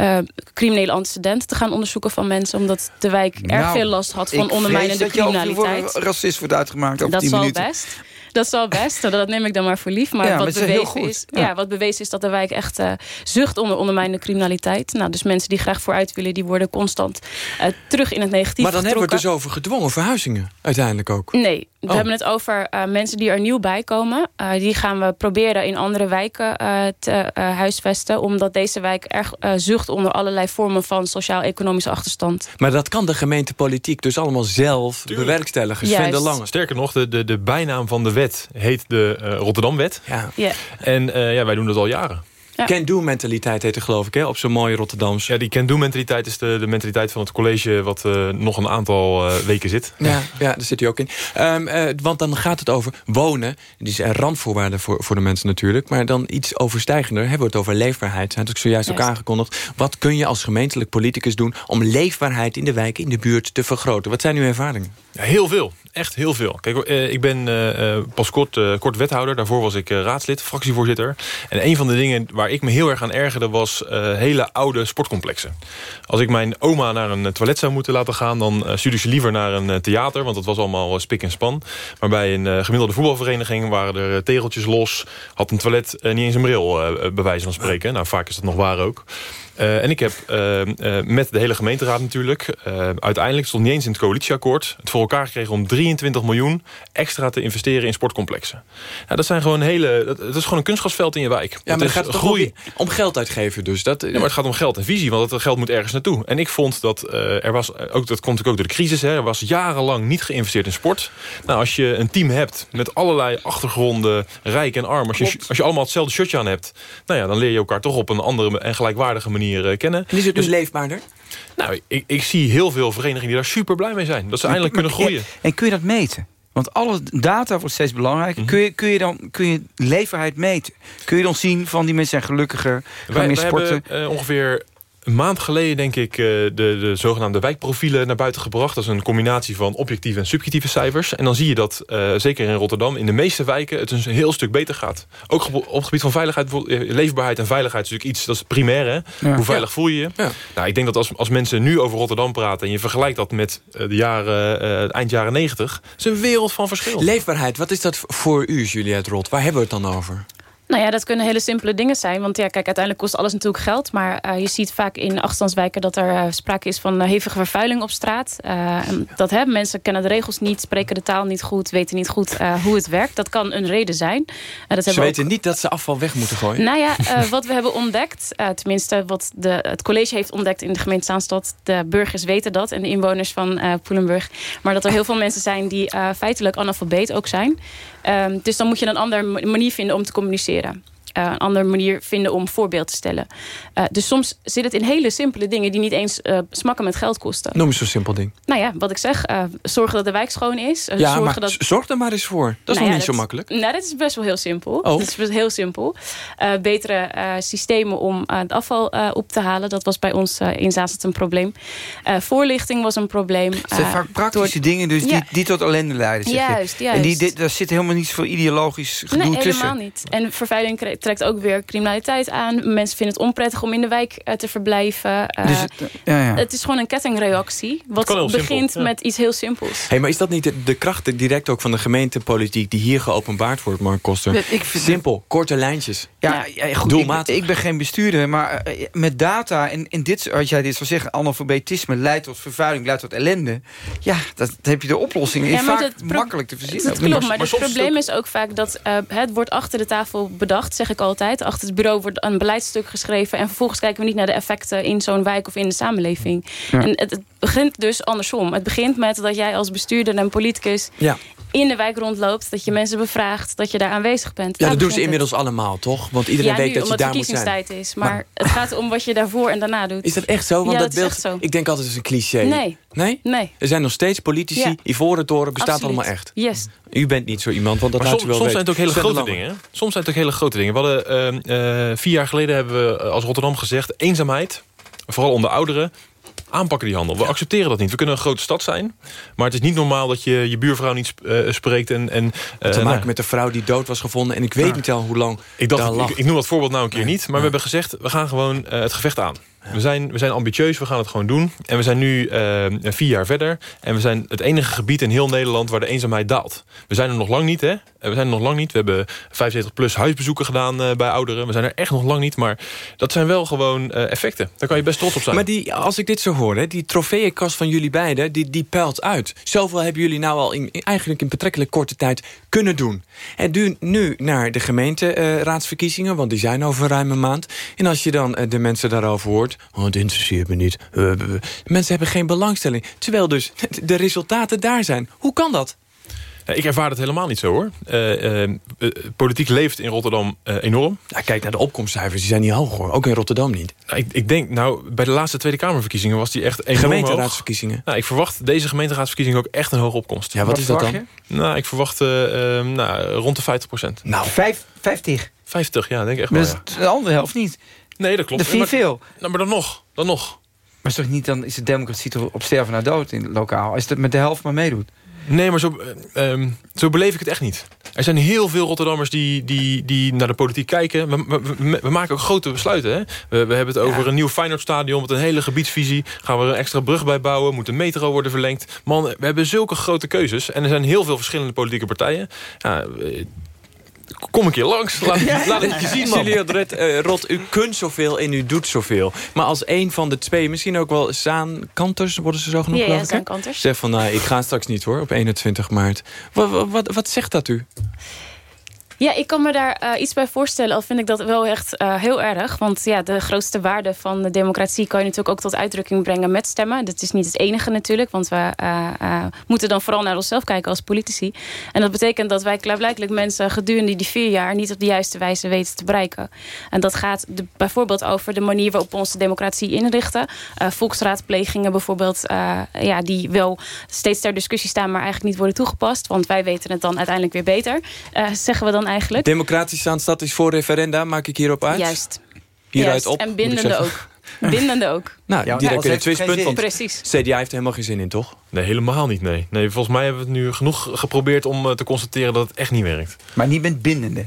Uh, criminele antecedenten te gaan onderzoeken van mensen. Omdat de wijk erg nou, veel last had van ondermijnende criminaliteit. Dat racist wordt uitgemaakt op dat 10 zal minuten. best. Dat zal best, dat neem ik dan maar voor lief. Maar, ja, wat, bewezen is, ja. ja. wat bewezen is dat de wijk echt uh, zucht onder ondermijnende criminaliteit. Nou, dus mensen die graag vooruit willen, die worden constant uh, terug in het negatief Maar dan getrokken. hebben we het dus over gedwongen verhuizingen uiteindelijk ook. Nee, we Oh. hebben het over uh, mensen die er nieuw bij komen. Uh, die gaan we proberen in andere wijken uh, te huisvesten. Omdat deze wijk erg zucht onder allerlei vormen van sociaal-economische achterstand. Maar dat kan de gemeentepolitiek dus allemaal zelf Tuurlijk. bewerkstelligen. Sven de Lange. Sterker nog, de, de, de bijnaam van de wet heet de uh, Rotterdamwet. Ja. Ja. En uh, ja, wij doen dat al jaren. Ja. Can-do-mentaliteit heet het geloof ik, hè? op zo'n mooie Rotterdams. Ja, die can-do-mentaliteit is de, de mentaliteit van het college... wat uh, nog een aantal uh, weken zit. Ja, ja, daar zit hij ook in. Um, uh, want dan gaat het over wonen. Die is een randvoorwaarde voor, voor de mensen natuurlijk. Maar dan iets overstijgender hebben we het over leefbaarheid. Dat heb ik zojuist Juist. ook aangekondigd. Wat kun je als gemeentelijk politicus doen... om leefbaarheid in de wijk, in de buurt te vergroten? Wat zijn uw ervaringen? Ja, heel veel. Echt heel veel. Kijk, uh, ik ben uh, pas kort, kort wethouder. Daarvoor was ik raadslid, fractievoorzitter. En een van de dingen waar ik me heel erg aan ergerde... was hele oude sportcomplexen. Als ik mijn oma naar een toilet zou moeten laten gaan... dan stuurde ze liever naar een theater, want dat was allemaal spik en span. Maar bij een gemiddelde voetbalvereniging waren er tegeltjes los. Had een toilet niet eens een bril, bij wijze van spreken. Nou, vaak is dat nog waar ook. Uh, en ik heb uh, uh, met de hele gemeenteraad natuurlijk... uiteindelijk stond niet eens in het coalitieakkoord... het voor elkaar gekregen om 23 miljoen extra te investeren in sportcomplexen. Ja, dat zijn gewoon hele... Dat, dat is gewoon een kunstgrasveld in je wijk. Ja, maar dat het gaat groei. om geld uitgeven dus. Dat, ja, maar het gaat om geld en visie, want het geld moet ergens naartoe. En ik vond dat er was... Ook, dat komt natuurlijk ook door de crisis. Hè, er was jarenlang niet geïnvesteerd in sport. Nou, als je een team hebt met allerlei achtergronden... rijk en arm, als je, als je allemaal hetzelfde shirtje aan hebt... nou ja, dan leer je elkaar toch op een andere en gelijkwaardige manier kennen. En is het dus leefbaarder? Nou, ik, ik zie heel veel verenigingen die daar super blij mee zijn. Dat ze eindelijk kunnen groeien. En kun je dat meten? Want alle data wordt steeds belangrijker. Mhm. kun, je, kun, je dan, kun je leefbaarheid meten? Kun je dan zien van die mensen zijn gelukkiger, gaan Wij, meer wij sporten? hebben uh, ongeveer een maand geleden, denk ik, de, de zogenaamde wijkprofielen naar buiten gebracht. Dat is een combinatie van objectieve en subjectieve cijfers. En dan zie je dat, uh, zeker in Rotterdam, in de meeste wijken het een heel stuk beter gaat. Ook op het gebied van veiligheid, leefbaarheid en veiligheid is natuurlijk iets, dat is primair. Hè? Ja. Hoe veilig Ja. voel je je? Ja. Nou, ik denk dat als, als mensen nu over Rotterdam praten en je vergelijkt dat met de jaren, uh, eind jaren negentig, is een wereld van verschil. Leefbaarheid, wat is dat voor u, Juliette Rot? Waar hebben we het dan over? Nou ja, dat kunnen hele simpele dingen zijn. Want ja, kijk, uiteindelijk kost alles natuurlijk geld. Maar uh, je ziet vaak in achterstandswijken dat er uh, sprake is van uh, hevige vervuiling op straat. dat hè, mensen kennen de regels niet, spreken de taal niet goed, weten niet goed hoe het werkt. Dat kan een reden zijn. dat ze weten ook... niet dat ze afval weg moeten gooien? Nou ja, (laughs) wat we hebben ontdekt, tenminste wat de, het college heeft ontdekt in de gemeente Zaanstad. De burgers weten dat en de inwoners van Poelenburg. Maar dat er heel veel (laughs) mensen zijn die feitelijk analfabeet ook zijn. Um, dus dan moet je een andere manier vinden om te communiceren. Uh, een andere manier vinden om voorbeeld te stellen. Uh, dus soms zit het in hele simpele dingen... die niet eens uh, smakken met geld kosten. Noem eens zo'n simpel ding. Nou ja, wat ik zeg. zorgen dat de wijk schoon is. ja, zorgen maar dat... zorg er maar eens voor. Dat is nou nog niet zo makkelijk. Nou, dat is best wel heel simpel. Oh. Dat is best heel simpel. betere systemen om het afval op te halen. Dat was bij ons in Zaanstad een probleem. voorlichting was een probleem. Het zijn vaak praktische door... dingen dus ja. die, die tot ellende leiden. Zeg juist, je. juist. En die, daar zit helemaal niets voor ideologisch gedoe nee, tussen. helemaal niet. En vervuiling trekt ook weer criminaliteit aan. Mensen vinden het onprettig om in de wijk uh, te verblijven. Uh, dus het, ja, ja. het is gewoon een kettingreactie. Wat begint simpel, met iets heel simpels. Hey, maar is dat niet de, de, kracht direct ook van de gemeentepolitiek... die hier geopenbaard wordt, Mark Koster? Ik vind Simpel, korte lijntjes. Ja, ja goed, Doelmatig. Ik, ik, ben geen bestuurder, maar uh, met data... en, en dit, als jij dit zou zeggen, analfabetisme leidt tot vervuiling... leidt tot ellende. Ja, dat, dat heb je de oplossing. Ja, is vaak makkelijk te verzinnen. Dat klopt, maar, maar het probleem is ook vaak dat het wordt achter de tafel bedacht... zeg ik altijd. Achter het bureau wordt een beleidstuk geschreven... en vervolgens kijken we niet naar de effecten in zo'n wijk of in de samenleving. Ja. En het, het, begint dus andersom. Het begint met dat jij als bestuurder en politicus... Ja. In de wijk rondloopt, dat je mensen bevraagt... dat je daar aanwezig bent. Ja, dat doen ze inmiddels het. allemaal, toch? Want iedereen ja, weet dat je daar moet zijn. Ja, is. Maar, maar, het gaat om wat je daarvoor en daarna doet. Is dat echt zo? Want ja, dat, dat beeld, is echt zo. Ik denk altijd, het is een cliché. Nee. Nee? Nee. Er zijn nog steeds politici. Ja. Ivoren toren bestaat Absoluut. allemaal echt. Yes. U bent niet zo iemand, want dat maar laat soms, u wel soms zijn het ook hele grote dingen. Soms zijn het ook hele grote dingen. We hadden uh, uh, vier jaar geleden hebben we als Rotterdam gezegd... eenzaamheid, vooral onder ouderen, aanpakken die handel. We accepteren dat niet. We kunnen een grote stad zijn. Maar het is niet normaal dat je je buurvrouw niet uh, spreekt. En, en, uh, te maken nou, met de vrouw die dood was gevonden. En ik weet ja. niet al hoe lang ik, dacht. Ik, ik, noem dat voorbeeld nou een keer nee. niet. Maar nee. we hebben gezegd, we gaan gewoon uh, het gevecht aan. We zijn, we zijn ambitieus, we gaan het gewoon doen. En we zijn nu uh, vier jaar verder. En we zijn het enige gebied in heel Nederland waar de eenzaamheid daalt. We zijn er nog lang niet, hè? We zijn er nog lang niet. We hebben 75 plus huisbezoeken gedaan uh, bij ouderen. We zijn er echt nog lang niet. Maar dat zijn wel gewoon effecten. Daar kan je best trots op zijn. Maar die, als ik dit zo hoor, hè, die trofeeënkast van jullie beiden... Die, die peilt uit. Zoveel hebben jullie nou al in, eigenlijk in betrekkelijk korte tijd kunnen doen. En nu, nu naar de gemeenteraadsverkiezingen... want die zijn over ruim een maand. En als je dan de mensen daarover hoort... Oh, het interesseert me niet. Uh, mensen hebben geen belangstelling. Terwijl dus (laughs) de resultaten daar zijn. Hoe kan dat? Ik ervaar het helemaal niet zo hoor. Uh, uh, politiek leeft in Rotterdam enorm. Ja, kijk naar de opkomstcijfers, die zijn niet hoog hoor. Ook in Rotterdam niet. Nou, ik, ik, denk, nou, bij de laatste Tweede Kamerverkiezingen was die echt enorm Gemeenteraadsverkiezingen. Nou, ik verwacht deze gemeenteraadsverkiezingen ook echt een hoge opkomst. Ja, wat, wat is dat dan? Je? Nou, ik verwacht nou, rond de 50 procent. Nou, Vijf, 50? 50, ja, denk ik echt wel. Dat is ja. de andere helft niet. Nee, dat klopt. Dat vind je veel. Nou, maar dan nog, dan nog. Maar is toch niet, dan is de democratie toch op sterven naar dood in lokaal? Als het met de helft maar meedoet. Nee, maar zo, uh, zo beleef ik het echt niet. Er zijn heel veel Rotterdammers die, die, die naar de politiek kijken. We, we, we maken ook grote besluiten. Hè? We, we hebben het over ja. een nieuw Feyenoordstadion... met een hele gebiedsvisie. Gaan we er een extra brug bij bouwen? Moet de metro worden verlengd? Man, we hebben zulke grote keuzes. En er zijn heel veel verschillende politieke partijen. Ja, Kom een keer langs, laat, ja. laat het je zien, man. Julia Rot, uh, Rot, u kunt zoveel en u doet zoveel. Maar als een van de twee, misschien ook wel zaankanters... worden ze zo genoemd, ja, geloof ja, ik. Zeg van, nou, ik ga straks niet hoor, op 21 maart. Wat, wat, wat zegt dat u? Ja, ik kan me daar uh, iets bij voorstellen. Al vind ik dat wel echt uh, heel erg. Want ja, de grootste waarde van de democratie... kan je natuurlijk ook tot uitdrukking brengen met stemmen. Dat is niet het enige natuurlijk. Want we uh, moeten dan vooral naar onszelf kijken als politici. En dat betekent dat wij klaarblijkelijk mensen... gedurende die vier jaar niet op de juiste wijze weten te bereiken. En dat gaat bijvoorbeeld over de manier waarop we onze democratie inrichten. volksraadplegingen bijvoorbeeld... ja, die wel steeds ter discussie staan... maar eigenlijk niet worden toegepast. Want wij weten het dan uiteindelijk weer beter. zeggen we dan eigenlijk. Democratische aanstad is voor referenda, maak ik hierop uit? Juist. Hieruit Juist. op, en bindende ook. Bindende ook. (laughs) Nou, ja, direct weer een twistpunt. Want Precies. CDA heeft er helemaal geen zin in, toch? Nee, helemaal niet, nee. nee. Volgens mij hebben we het nu genoeg geprobeerd om te constateren dat het echt niet werkt. Maar niet met bindende?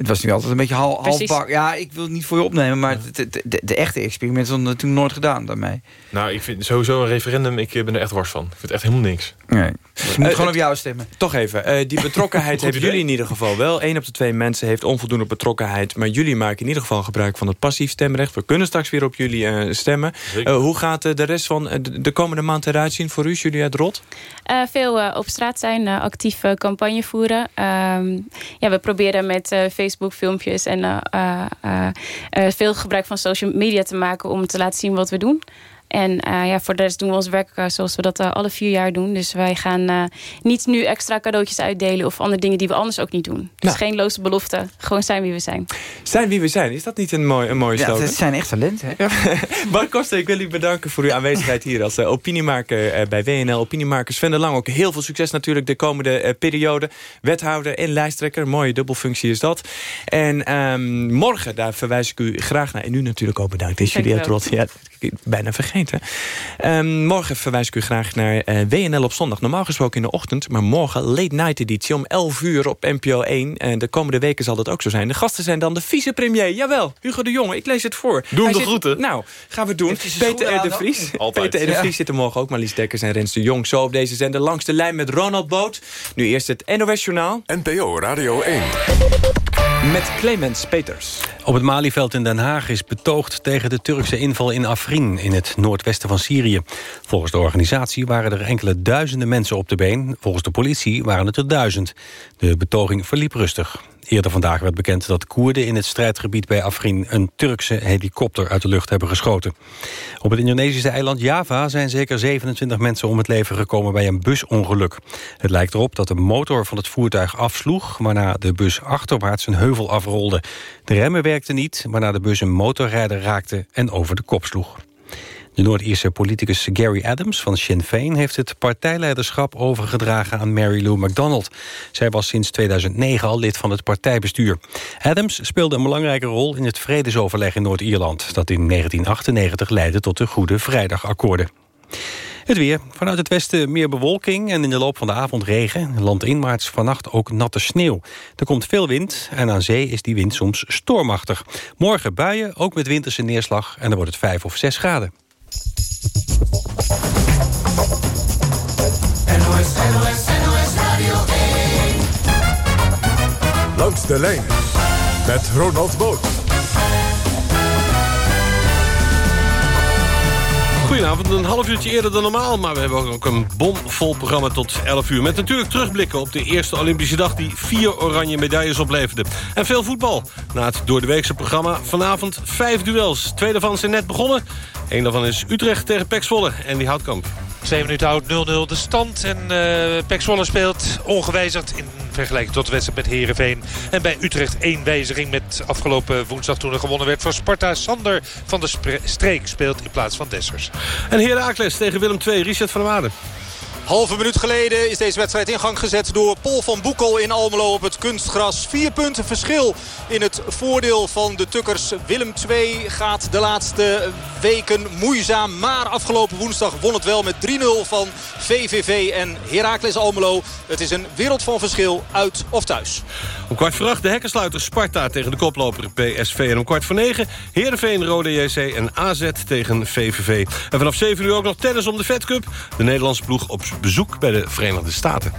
Het was nu altijd een beetje hal, halfbak. Ja, ik wil het niet voor je opnemen, maar de, de, de, de echte experimenten zijn natuurlijk nooit gedaan daarmee. Nou, ik vind sowieso een referendum, ik eh, ben er echt wars van. Ik vind het echt helemaal niks. Nee. Dus je moet Eh, gewoon het- op jou stemmen. Toch even, eh, die betrokkenheid (laughs) hebben jullie in ieder geval wel. Eén op de twee mensen heeft onvoldoende betrokkenheid. Maar jullie maken in ieder geval gebruik van het passief stemrecht. We kunnen straks weer op jullie eh, stemmen. Eh, hoe gaat eh, de rest van eh, de, de komende maand eruit zien voor u, Julia Rot? Eh, veel eh, op straat zijn, eh, actief eh, campagne voeren. Ehm, ja, we proberen met eh, Facebook filmpjes en eh, eh, eh, veel gebruik van social media te maken om te laten zien wat we doen. En eh, ja, voor de rest doen we ons werk eh, zoals we dat eh, alle vier jaar doen. Dus wij gaan eh, niet nu extra cadeautjes uitdelen of andere dingen die we anders ook niet doen. Dus Nou. geen loze belofte, gewoon zijn wie we zijn. Zijn wie we zijn, is dat niet een, mooi, een mooie Ja, slogan? het zijn echt talenten. Hè? (laughs) Bart Koster, ik wil u bedanken voor uw aanwezigheid hier als opiniemaker eh, bij WNL. Opiniemakers Van der Lang, ook heel veel succes natuurlijk de komende eh, periode. Wethouder en lijsttrekker, mooie dubbelfunctie is dat. En ehm, morgen, daar verwijs ik u graag naar. En u natuurlijk ook bedankt, is Julia Dankjewel. Trot. Ja, bijna vergeten. Ehm, morgen verwijs ik u graag naar eh, WNL op zondag. Normaal gesproken in de ochtend, maar morgen late night editie om 11 uur op NPO 1. En de komende weken zal dat ook zo zijn. De gasten zijn dan de vicepremier. Jawel, Hugo de Jonge. Ik lees het voor. Doe hem de zit- groeten. Nou, gaan we doen. Peter R. de Vries. Altijd. Peter R. de. Vries zit er morgen ook. Marlies Dekkers en Rens de Jong. Zo op deze zender langs de lijn met Ronald Boot. Nu eerst het NOS Journaal NPO Radio 1. Met Clemens Peters. Op het Malieveld in Den Haag is betoogd tegen de Turkse inval in Afrin in het noordwesten van Syrië. Volgens de organisatie waren er enkele duizenden mensen op de been. Volgens de politie waren het er duizend. De betoging verliep rustig. Eerder vandaag werd bekend dat Koerden in het strijdgebied bij Afrin... een Turkse helikopter uit de lucht hebben geschoten. Op het Indonesische eiland Java zijn zeker 27 mensen om het leven gekomen bij een busongeluk. Het lijkt erop dat de motor van het voertuig afsloeg... waarna de bus achterwaarts een heuvel afrolde. De remmen werkten niet, waarna de bus een motorrijder raakte en over de kop sloeg. De Noord-Ierse politicus Gary Adams van Sinn Féin... heeft het partijleiderschap overgedragen aan Mary Lou MacDonald. Zij was sinds 2009 al lid van het partijbestuur. Adams speelde een belangrijke rol in het vredesoverleg in Noord-Ierland... dat in 1998 leidde tot de Goede Vrijdagakkoorden. Het weer. Vanuit het westen meer bewolking en in de loop van de avond regen. Landinwaarts vannacht ook natte sneeuw. Er komt veel wind en aan zee is die wind soms stormachtig. Morgen buien, ook met winterse neerslag en dan wordt het 5 of 6 graden. NOS, NOS, NOS Radio 1. Langs de lijn. Met Ronald Boot. Goedenavond, een half uurtje eerder dan normaal... maar we hebben ook een bomvol programma tot 11 uur... met natuurlijk terugblikken op de eerste Olympische dag... die vier oranje medailles opleverde. En veel voetbal. Na het doordeweekse programma vanavond vijf duels. Twee daarvan zijn net begonnen. Eén daarvan is Utrecht tegen Pek Zwolle en die Houtkamp. Twee minuten oud 0-0 de stand. En uh, Pek Zwolle speelt ongewijzigd in vergelijking tot de wedstrijd met Heerenveen. En bij Utrecht één wijziging met afgelopen woensdag toen er gewonnen werd van Sparta. Sander van der Streek speelt in plaats van Dessers. En Heracles tegen Willem II, Richard van der Waarden. Halve minuut geleden is deze wedstrijd in gang gezet door Paul van Boekel in Almelo op het kunstgras. Vier punten verschil in het voordeel van de Tukkers. Willem II gaat de laatste weken moeizaam. Maar afgelopen woensdag won het wel met 3-0 van VVV en Heracles Almelo. Het is een wereld van verschil uit of thuis. Om kwart voor acht de hekkensluiter Sparta tegen de koploper PSV. En om kwart voor negen Heerenveen, Rode JC en AZ tegen VVV. En vanaf 7 uur ook nog tennis om de Fed Cup. De Nederlandse ploeg op bezoek bij de Verenigde Staten.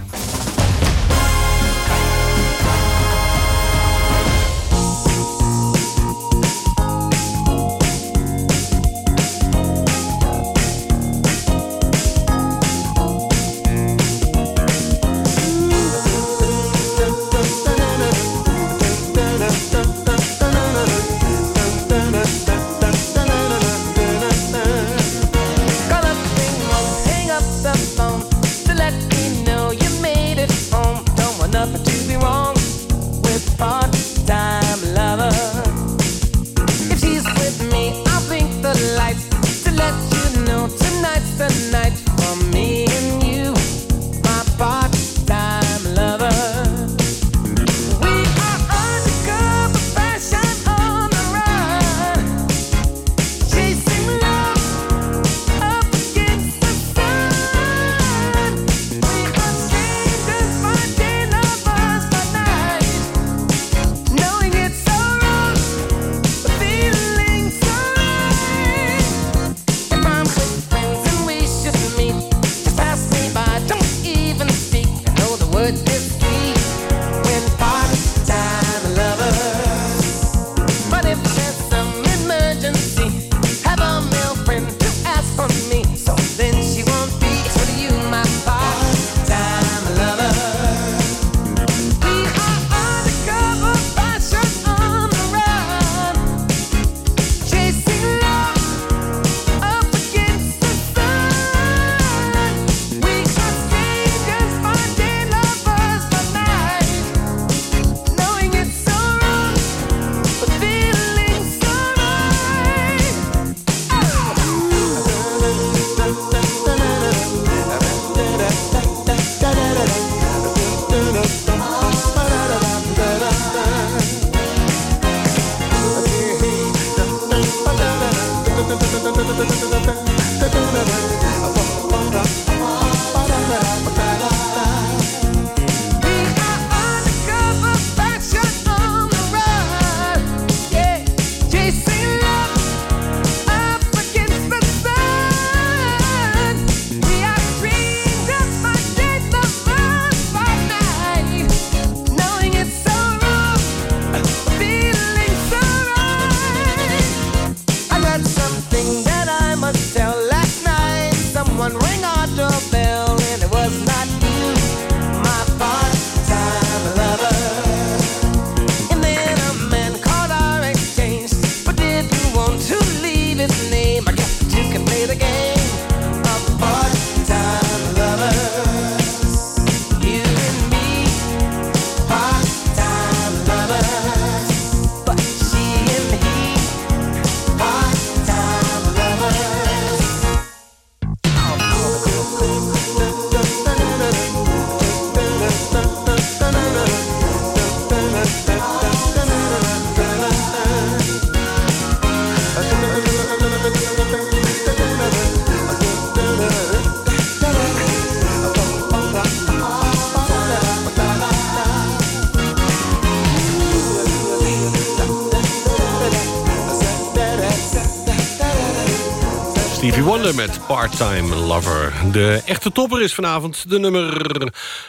Lover. De echte topper is vanavond de nummer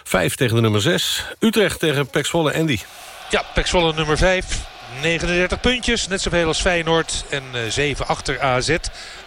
5 tegen de nummer 6. Utrecht tegen Pek Zwolle, Andy. Ja, Pek Zwolle nummer 5. 39 puntjes, net zoveel als Feyenoord. En uh, 7 achter AZ.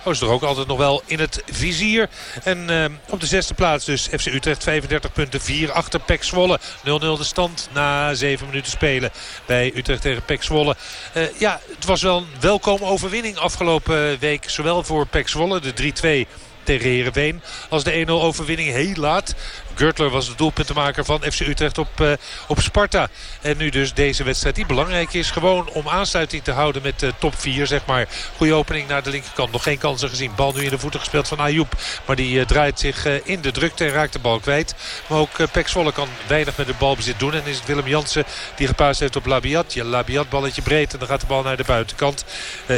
Oh, is er ook altijd nog wel in het vizier. En uh, op de zesde plaats dus FC Utrecht 35 punten. 4 achter Pek Zwolle. 0-0 de stand na 7 minuten spelen bij Utrecht tegen Pek Zwolle. Uh, ja, het was wel een welkome overwinning afgelopen week. Zowel voor Pek Zwolle, de 3-2 tegen Heerenveen. Als de 1-0 overwinning heel laat. Gertler was de doelpuntenmaker van FC Utrecht op, uh, op Sparta. En nu dus deze wedstrijd die belangrijk is. Gewoon om aansluiting te houden met de top 4. Zeg maar. Goede opening naar de linkerkant. Nog geen kansen gezien. Bal nu in de voeten gespeeld van Ayoub. Maar die uh, draait zich uh, in de drukte en raakt de bal kwijt. Maar ook uh, Pek kan weinig met de balbezit doen. En is het Willem Jansen die gepaast heeft op Labiat. Ja, Labiat balletje breed. En dan gaat de bal naar de buitenkant.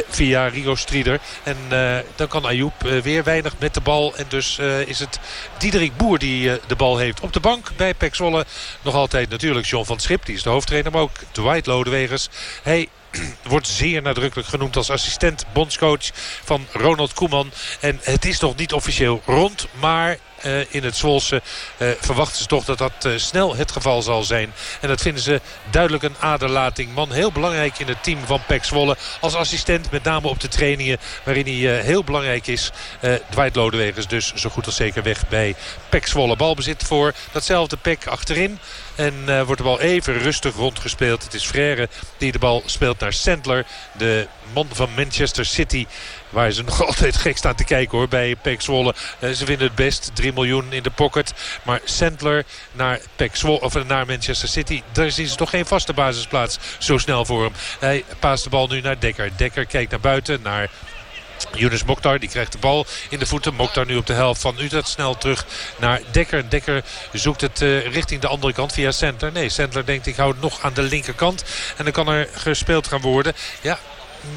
via Rigo Strieder. En dan kan Ayoub weer weinig met de bal. En dus is het Diederik Boer die de bal heeft op de bank bij Pek. Nog altijd natuurlijk John van Schip, die is de hoofdtrainer. Maar ook Dwight Lodewegers. Hij (clears throat) wordt zeer nadrukkelijk genoemd als assistent bondscoach van Ronald Koeman. En het is nog niet officieel rond, maar in het Zwolse uh, verwachten ze toch dat dat uh, snel het geval zal zijn. En dat vinden ze duidelijk een aderlating. Man heel belangrijk in het team van Pek Zwolle. Als assistent met name op de trainingen waarin hij heel belangrijk is. Dwight Lodewegers dus zo goed als zeker weg bij Pek Zwolle. Balbezit voor datzelfde Pek achterin. En uh, wordt de bal even rustig rondgespeeld. Het is Frère die de bal speelt naar Sandler. De man van Manchester City. Waar ze (laughs) nog altijd gek staan te kijken hoor bij Pek Zwolle. Uh, ze vinden het best. 3 miljoen in de pocket. Maar Sandler naar, of naar Manchester City. Daar zien ze toch geen vaste basisplaats zo snel voor hem. Hij paast de bal nu naar Dekker. Dekker kijkt naar buiten. Naar Yunus Mokhtar die krijgt de bal in de voeten. Mokhtar nu op de helft van Utrecht snel terug naar Dekker. Dekker zoekt het uh, richting de andere kant via Sandler. Nee, Sandler denkt ik hou het nog aan de linkerkant. En dan kan er gespeeld gaan worden. Ja,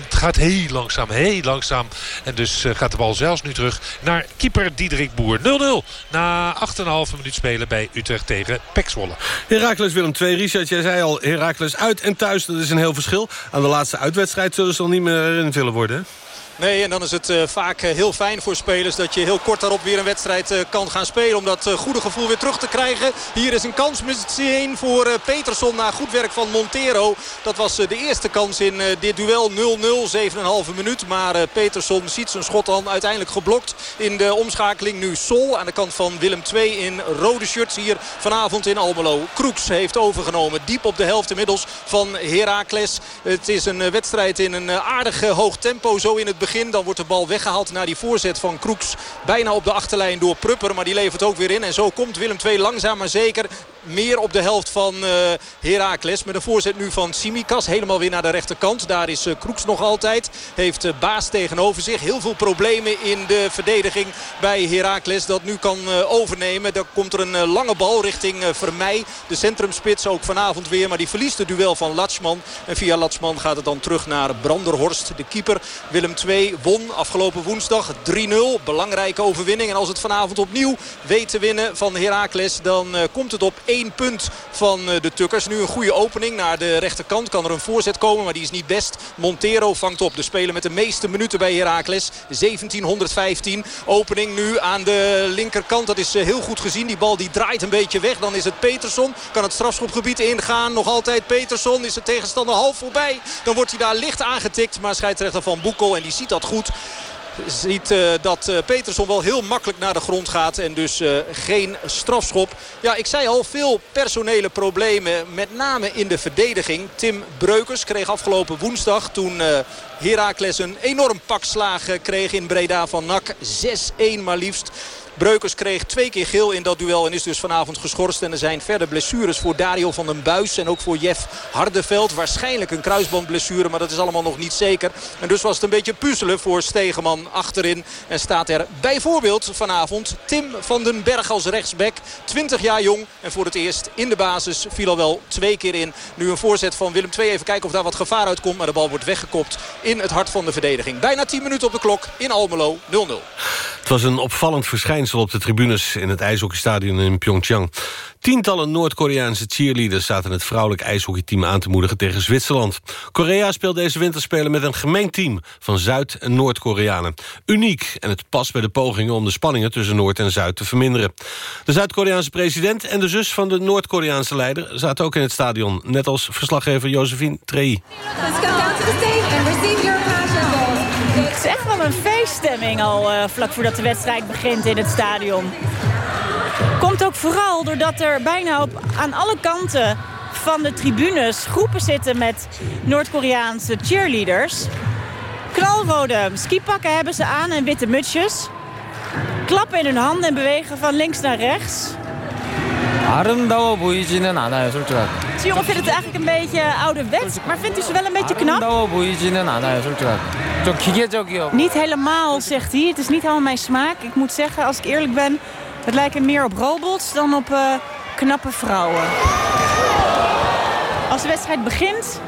het gaat heel langzaam, heel langzaam. En dus uh, gaat de bal zelfs nu terug naar keeper Diederik Boer. 0-0 na 8,5 minuut spelen bij Utrecht tegen Pek Zwolle. Heracles Willem 2. Richard, jij zei al, Heracles uit en thuis, dat is een heel verschil. Aan de laatste uitwedstrijd zullen ze al niet meer in willen worden? Nee, en dan is het uh, vaak uh, heel fijn voor spelers dat je heel kort daarop weer een wedstrijd uh, kan gaan spelen. Om dat goede gevoel weer terug te krijgen. Hier is een kans meteen voor Peterson na goed werk van Montero. Dat was de eerste kans in dit duel 0-0, 7,5 minuut. Maar Peterson ziet zijn schot dan uiteindelijk geblokt in de omschakeling. Nu Sol aan de kant van Willem II in rode shirts hier vanavond in Almelo. Kroeks heeft overgenomen. Diep op de helft inmiddels van Heracles. Het is een wedstrijd in een aardig hoog tempo zo in het begin. Dan wordt de bal weggehaald naar die voorzet van Kroeks. Bijna op de achterlijn door Prupper. Maar die levert ook weer in. En zo komt Willem II langzaam maar zeker meer op de helft van uh, Heracles. Met een voorzet nu van Simikas. Helemaal weer naar de rechterkant. Daar is uh, Kroeks nog altijd. Heeft uh, Baas tegenover zich. Heel veel problemen in de verdediging bij Heracles. Dat nu kan overnemen. Dan komt er een lange bal richting Vermeij. De centrumspits ook vanavond weer. Maar die verliest het duel van Latschman. En via Latschman gaat het dan terug naar Branderhorst. De keeper Willem II won afgelopen woensdag 3-0. Belangrijke overwinning. En als het vanavond opnieuw weet te winnen van Heracles... dan komt het op één punt van de Tukkers. Nu een goede opening naar de rechterkant. Kan er een voorzet komen, maar die is niet best. Montero vangt op. De speler met de meeste minuten bij Heracles. 1715. Opening nu aan de linkerkant. Dat is heel goed gezien. Die bal die draait een beetje weg. Dan is het Peterson. Kan het strafschopgebied ingaan. Nog altijd Peterson. Is de tegenstander half voorbij. Dan wordt hij daar licht aangetikt. Maar scheidsrechter van Boekel. En die ziet dat goed ziet uh, dat uh, Peterson wel heel makkelijk naar de grond gaat. En dus uh, geen strafschop. Ja, ik zei al, veel personele problemen. Met name in de verdediging. Tim Breukers kreeg afgelopen woensdag toen Heracles een enorm pak slagen kreeg in Breda van NAC. 6-1 maar liefst. Breukers kreeg twee keer geel in dat duel en is dus vanavond geschorst. En er zijn verder blessures voor Dario van den Buis en ook voor Jeff Hardeveld. Waarschijnlijk een kruisbandblessure, maar dat is allemaal nog niet zeker. En dus was het een beetje puzzelen voor Stegeman achterin. En staat er bijvoorbeeld vanavond Tim van den Berg als rechtsback. 20 jaar jong en voor het eerst in de basis viel al wel twee keer in. Nu een voorzet van Willem II. Even kijken of daar wat gevaar uitkomt. Maar de bal wordt weggekopt in het hart van de verdediging. Bijna 10 minuten op de klok in Almelo 0-0. Was een opvallend verschijnsel op de tribunes in het ijshockeystadion in Pyeongchang. Tientallen Noord-Koreaanse cheerleaders zaten het vrouwelijk ijshockeyteam aan te moedigen tegen Zwitserland. Korea speelt deze winterspelen met een gemengd team van Zuid- en Noord-Koreanen. Uniek en het past bij de pogingen om de spanningen tussen Noord en Zuid te verminderen. De Zuid-Koreaanse president en de zus van de Noord-Koreaanse leider zaten ook in het stadion. Net als verslaggever Josephine Trey. Is echt wel een feeststemming al uh, vlak voordat de wedstrijd begint in het stadion. Komt ook vooral doordat er bijna op, aan alle kanten van de tribunes groepen zitten met Noord-Koreaanse cheerleaders. Knalrode skipakken hebben ze aan en witte mutsjes. Klappen in hun handen en bewegen van links naar rechts. 아름다워 보이지는 않아요, 솔직하게. De jongen vindt het eigenlijk een beetje ouderwets, maar vindt u ze wel een beetje knap? 아름다워 보이지는 않아요, 솔직하게. 좀 기계적이요. Niet helemaal, zegt hij. Het is niet helemaal mijn smaak. Ik moet zeggen, als ik eerlijk ben, het lijken meer op robots dan op uh, knappe vrouwen. Als de wedstrijd begint,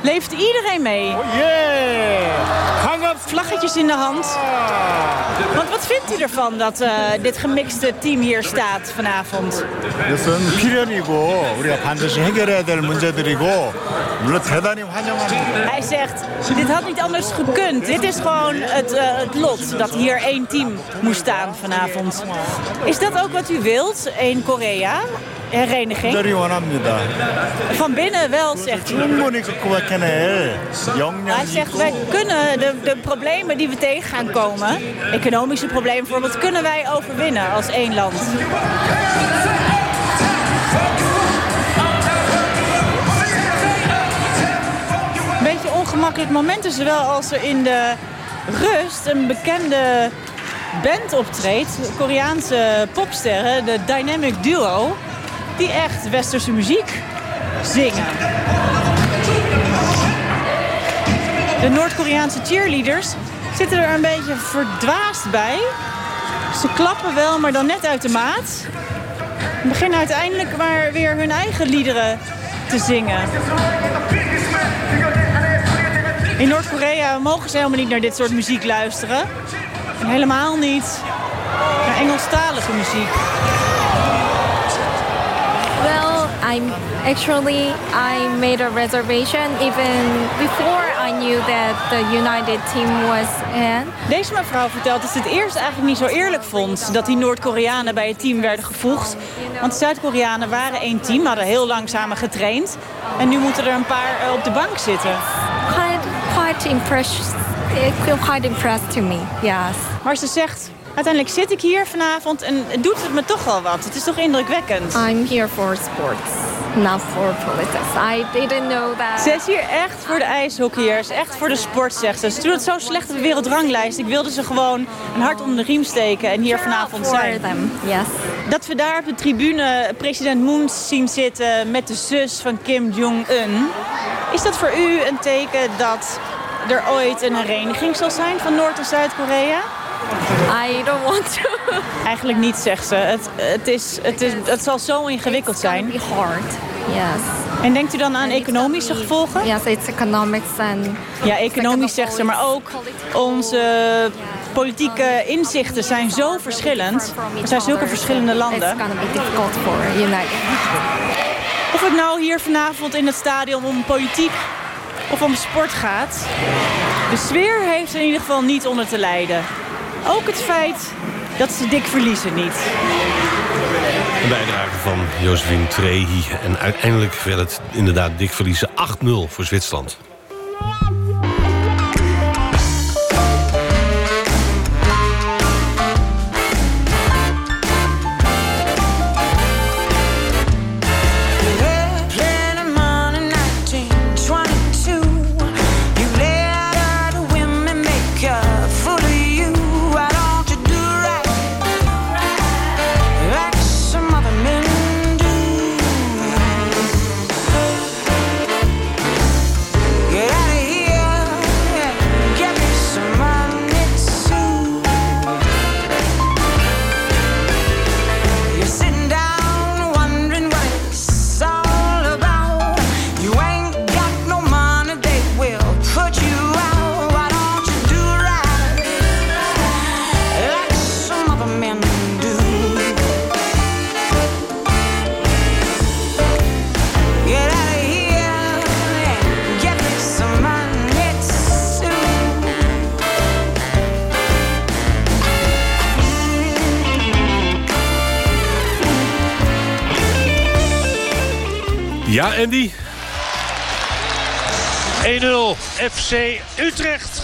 leeft iedereen mee. Oh yeah! Vlaggetjes in de hand. Want wat vindt u ervan dat uh, dit gemixte team hier staat vanavond? 이것은 필연이고 우리가 반드시 해결해야 될 문제들이고 물론 대단히 환영합니다. Hij zegt, dit had niet anders gekund. Dit is gewoon het, uh, het lot dat hier één team moest staan vanavond. Is dat ook wat u wilt in Korea? Hereniging? Van binnen wel, zegt hij. Hij zegt, wij kunnen de, de problemen die we tegen gaan komen... economische problemen bijvoorbeeld, kunnen wij overwinnen als één land. Een beetje ongemakkelijk moment is er wel als er in de rust een bekende band optreedt. Koreaanse popsterren, de Dynamic Duo die echt westerse muziek zingen. De Noord-Koreaanse cheerleaders zitten er een beetje verdwaasd bij. Ze klappen wel, maar dan net uit de maat. Beginnen uiteindelijk maar weer hun eigen liederen te zingen. In Noord-Korea mogen ze helemaal niet naar dit soort muziek luisteren. En helemaal niet naar Engelstalige muziek. I'm actually I made a reservation even before I knew that the United team was in. Deze mevrouw vertelt dat ze het eerst eigenlijk niet zo eerlijk vond dat die Noord-Koreanen bij het team werden gevoegd. Want Zuid-Koreanen waren één team, hadden heel lang samen getraind. En nu moeten er een paar uh, op de bank zitten. Quite, quite impressed. It feel quite impressed to me. Yes. Maar ze zegt uiteindelijk zit ik hier vanavond en doet het me toch wel wat. Het is toch indrukwekkend? I'm here for sports. not for politics. I didn't know that. Ze is hier echt voor de ijshockeyers, echt voor de sport, zegt ze. Ze doet het zo slecht op de wereldranglijst. Ik wilde ze gewoon een hart onder de riem steken en hier vanavond zijn. Them. Yes. Dat we daar op de tribune president Moon zien zitten met de zus van Kim Jong-un. Is dat voor u een teken dat er ooit een hereniging zal zijn van Noord- en Zuid-Korea? I don't want to. Eigenlijk niet, zegt ze. Het, het, is, het, is, het zal zo ingewikkeld zijn. It's hard. Yes. En denkt u dan aan economische gevolgen? Yes, it's economics and... Ja, economisch zegt ze, maar ook onze politieke inzichten zijn zo verschillend. Er zijn zulke verschillende landen. Of het nou hier vanavond in het stadion om politiek of om sport gaat. De sfeer heeft er in ieder geval niet onder te lijden. Ook het feit dat ze dik verliezen niet. Een bijdrage van Josephine Trehi. En uiteindelijk werd het inderdaad dik verliezen 8-0 voor Zwitserland.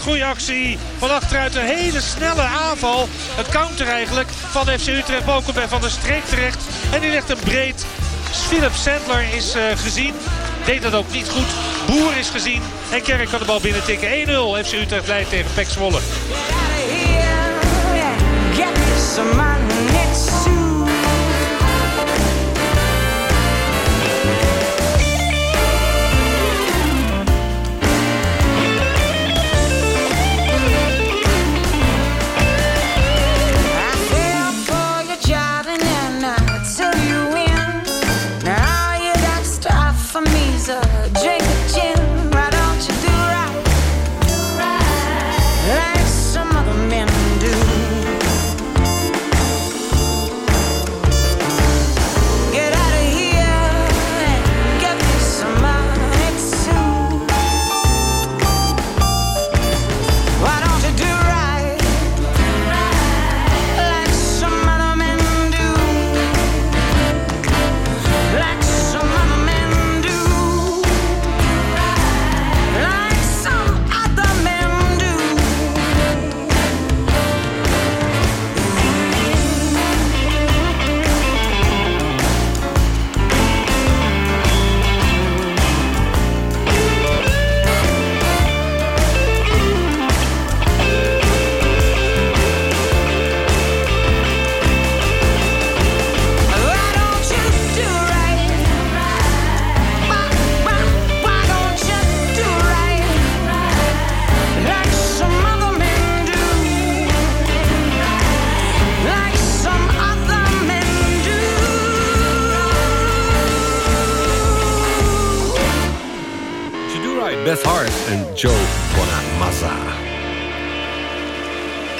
Utrecht. Goeie actie. Van achteruit een hele snelle aanval. Het counter eigenlijk van FC Utrecht. Bal bij Van der Streek terecht. En die legt een breed. Philip Sandler is uh, gezien. Deed dat ook niet goed. Boer is gezien. En Kerk kan de bal binnen tikken. 1-0 FC Utrecht leidt tegen Pek Zwolle.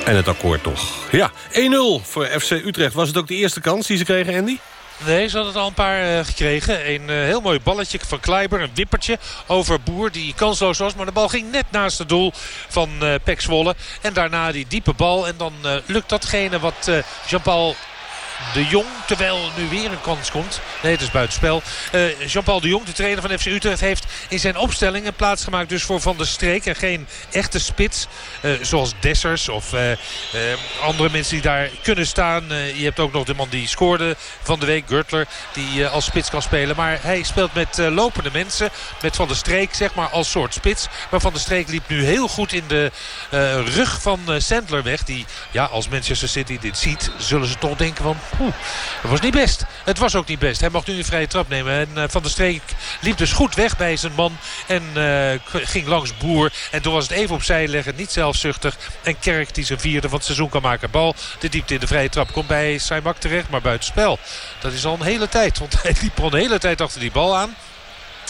En het akkoord toch. Ja, 1-0 voor FC Utrecht. Was het ook de eerste kans die ze kregen, Andy? Nee, ze hadden er al een paar uh, gekregen. Een uh, heel mooi balletje van Kleiber. Een wippertje over Boer die kansloos was. Maar de bal ging net naast het doel van uh, Pek. En daarna die diepe bal. En dan lukt datgene wat Jean-Paul de Jong. Terwijl nu weer een kans komt. Nee, het is buitenspel. Uh, Jean-Paul de Jong, de trainer van FC Utrecht, heeft in zijn opstelling een plaats gemaakt dus voor Van der Streek. En geen echte spits. Uh, zoals Dessers of uh, andere mensen die daar kunnen staan. je hebt ook nog de man die scoorde van de week, Gürtler. Die als spits kan spelen. Maar hij speelt met lopende mensen. Met Van der Streek zeg maar als soort spits. Maar Van der Streek liep nu heel goed in de rug van Sandler weg. Die ja, als Manchester City dit ziet zullen ze toch denken van... Het was niet best. Het was ook niet best. Hij mag nu een vrije trap nemen. En uh, Van der Streek liep dus goed weg bij zijn man. En uh, ging langs Boer. En toen was het even opzij leggen. Niet zelfzuchtig. En Kerk die zijn vierde van het seizoen kan maken. Bal de diepte in de vrije trap. Komt bij Saimak terecht. Maar buiten spel. Dat is al een hele tijd. Want (laughs) hij liep al een hele tijd achter die bal aan.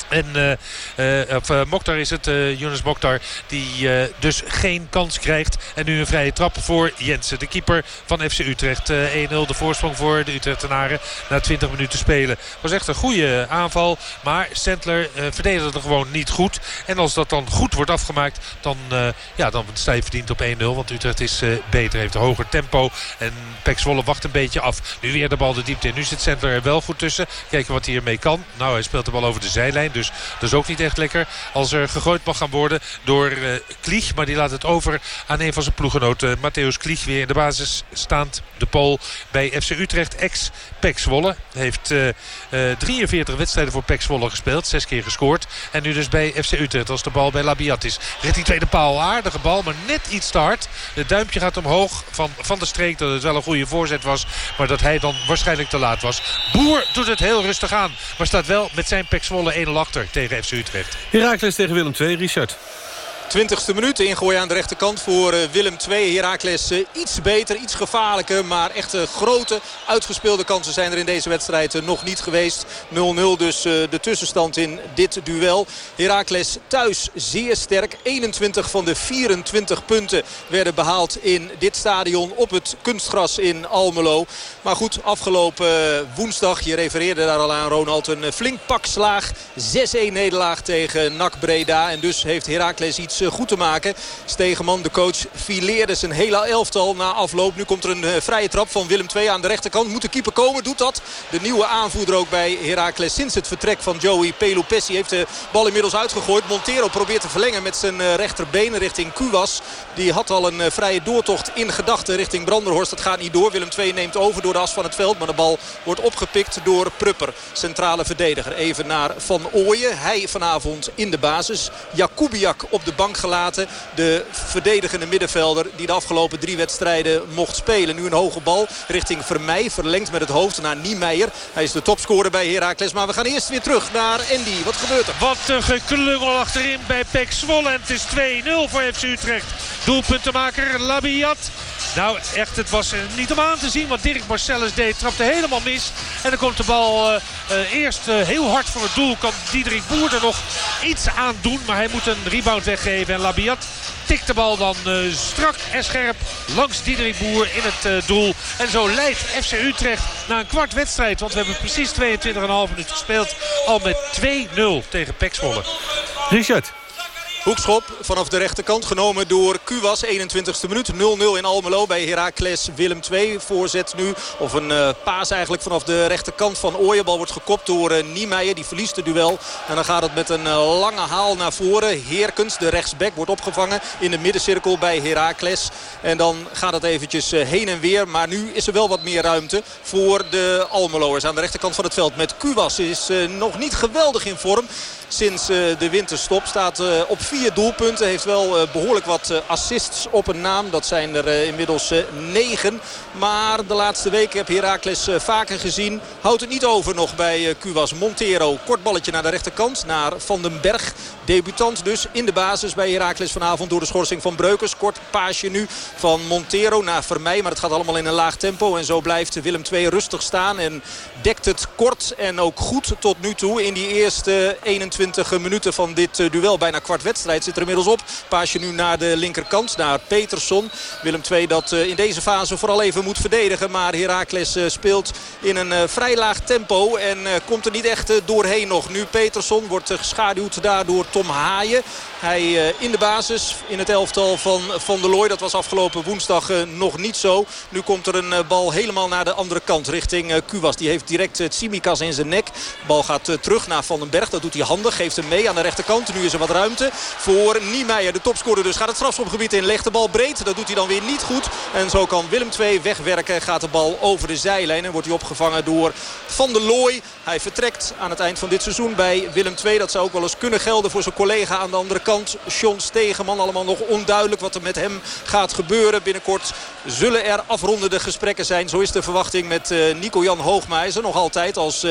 En uh, Mokhtar is het, Jonas Mokhtar, die dus geen kans krijgt. En nu een vrije trap voor Jensen, de keeper van FC Utrecht. 1-0 de voorsprong voor de Utrechtenaren na 20 minuten spelen. was echt een goede aanval, maar Sentler verdedigde gewoon niet goed. En als dat dan goed wordt afgemaakt, dan, ja, dan sta je verdiend op 1-0. Want Utrecht is beter, heeft een hoger tempo. En Pek Zwolle wacht een beetje af. Nu weer de bal de diepte in. Nu zit Sentler er wel goed tussen. Kijken wat hij ermee kan. Nou, hij speelt de bal over de zijlijn. Dus dat is ook niet echt lekker als er gegooid mag gaan worden door uh, Klieg. Maar die laat het over aan een van zijn ploegenoten. Matthäus Klieg weer in de basis staand. De Pool bij FC Utrecht. Ex Pek Zwolle. Heeft uh, uh, 43 wedstrijden voor Pek gespeeld. Zes keer gescoord. En nu dus bij FC Utrecht als de bal bij Labiat is. Richting tweede paal. Aardige bal, maar net iets te hard. Het duimpje gaat omhoog van Van de Streek. Dat het wel een goede voorzet was. Maar dat hij dan waarschijnlijk te laat was. Boer doet het heel rustig aan. Maar staat wel met zijn Pek Zwolle 1 achter tegen FC Utrecht. Herakles tegen Willem II, Richard. 20ste minuut ingooien aan de rechterkant voor eh, Willem II. Heracles eh, iets beter, iets gevaarlijker. Maar echte grote uitgespeelde kansen zijn er in deze wedstrijd eh, nog niet geweest. 0-0 dus de tussenstand in dit duel. Heracles thuis zeer sterk. 21 van de 24 punten werden behaald in dit stadion op het kunstgras in Almelo. Maar goed, afgelopen woensdag, je refereerde daar al aan Ronald, een flink pak slaag. 6-1 nederlaag tegen NAC Breda. En dus heeft Heracles iets eh, goed te maken. Stegeman, de coach, fileerde zijn hele elftal na afloop. Nu komt er een eh, vrije trap van Willem II aan de rechterkant. Moet de keeper komen, doet dat. De nieuwe aanvoerder ook bij Heracles sinds het vertrek van Joey Pelupessi. Heeft de bal inmiddels uitgegooid. Montero probeert te verlengen met zijn eh, rechterbeen richting Kuwas. Die had al een vrije doortocht in gedachten richting Branderhorst. Dat gaat niet door. Willem II neemt over door de as van het veld. Maar de bal wordt opgepikt door Prupper. Centrale verdediger. Even naar Van Ooyen. Hij vanavond in de basis. Jakubiak op de bank gelaten. De verdedigende middenvelder die de afgelopen drie wedstrijden mocht spelen. Nu een hoge bal richting Vermeij. Verlengd met het hoofd naar Niemeyer. Hij is de topscorer bij Heracles. Maar we gaan eerst weer terug naar Andy. Wat gebeurt er? Wat een geklungel achterin bij Pek Zwolle. En het is 2-0 voor FC Utrecht. Doelpuntenmaker Labiat. Nou, echt, het was niet om aan te zien wat Dirk Marcellus deed. Trapte helemaal mis. En dan komt de bal uh, uh, eerst heel hard voor het doel. Kan Diederik Boer er nog iets aan doen. Maar hij moet een rebound weggeven. En Labiat tikt de bal dan strak en scherp langs Diederik Boer in het doel. En zo leidt FC Utrecht na een kwart wedstrijd. Want we hebben precies 22,5 minuten gespeeld. Al met 2-0 tegen Pek. Richard. Hoekschop vanaf de rechterkant genomen door Kuwas. 21ste minuut. 0-0 in Almelo bij Heracles Willem 2. Voorzet nu. Of een uh, paas eigenlijk vanaf de rechterkant van Ooyenbal wordt gekopt door uh, Niemeyer. Die verliest het duel. En dan gaat het met een uh, lange haal naar voren. Heerkens, de rechtsback, wordt opgevangen in de middencirkel bij Heracles. En dan gaat het eventjes heen en weer. Maar nu is er wel wat meer ruimte voor de Almeloers aan de rechterkant van het veld. Met Kuwas is nog niet geweldig in vorm sinds de winterstop. Staat op vier doelpunten. Heeft wel eh, behoorlijk wat eh, assists op een naam. Dat zijn er eh, inmiddels negen. Maar de laatste weken heb Heracles vaker gezien. Houdt het niet over nog bij Cuas Montero. Kort balletje naar de rechterkant. Naar Van den Berg. Debutant dus in de basis bij Heracles vanavond door de schorsing van Breukers. Kort paasje nu van Montero naar Vermeij. Maar het gaat allemaal in een laag tempo. En zo blijft Willem II rustig staan. En dekt het kort en ook goed tot nu toe in die eerste 21 22 minuten van dit eh, duel. Bijna kwart wedstrijd zit er inmiddels op. Paasje nu naar de linkerkant, naar Peterson. Willem II dat eh, in deze fase vooral even moet verdedigen. Maar Heracles speelt in een vrij laag tempo. En komt er niet echt doorheen nog. Nu Peterson wordt geschaduwd daardoor Tom Haaien. Hij in de basis in het elftal van Van der Looy. Dat was afgelopen woensdag nog niet zo. Nu komt er een bal helemaal naar de andere kant richting Kuwas. Die heeft direct het Simikas in zijn nek. De bal gaat terug naar Van den Berg. Dat doet hij handig. Geeft hem mee aan de rechterkant. Nu is er wat ruimte voor Niemeyer. De topscorer dus gaat het strafschopgebied in. Legt de bal breed. Dat doet hij dan weer niet goed. En zo kan Willem II wegwerken. Gaat de bal over de zijlijn. En wordt hij opgevangen door Van der Looy. Hij vertrekt aan het eind van dit seizoen bij Willem II. Dat zou ook wel eens kunnen gelden voor zijn collega aan de andere kant. John Stegeman. Allemaal nog onduidelijk wat er met hem gaat gebeuren. Binnenkort zullen er afrondende gesprekken zijn. Zo is de verwachting met uh, Nico-Jan Hoogmeijer. Nog altijd als...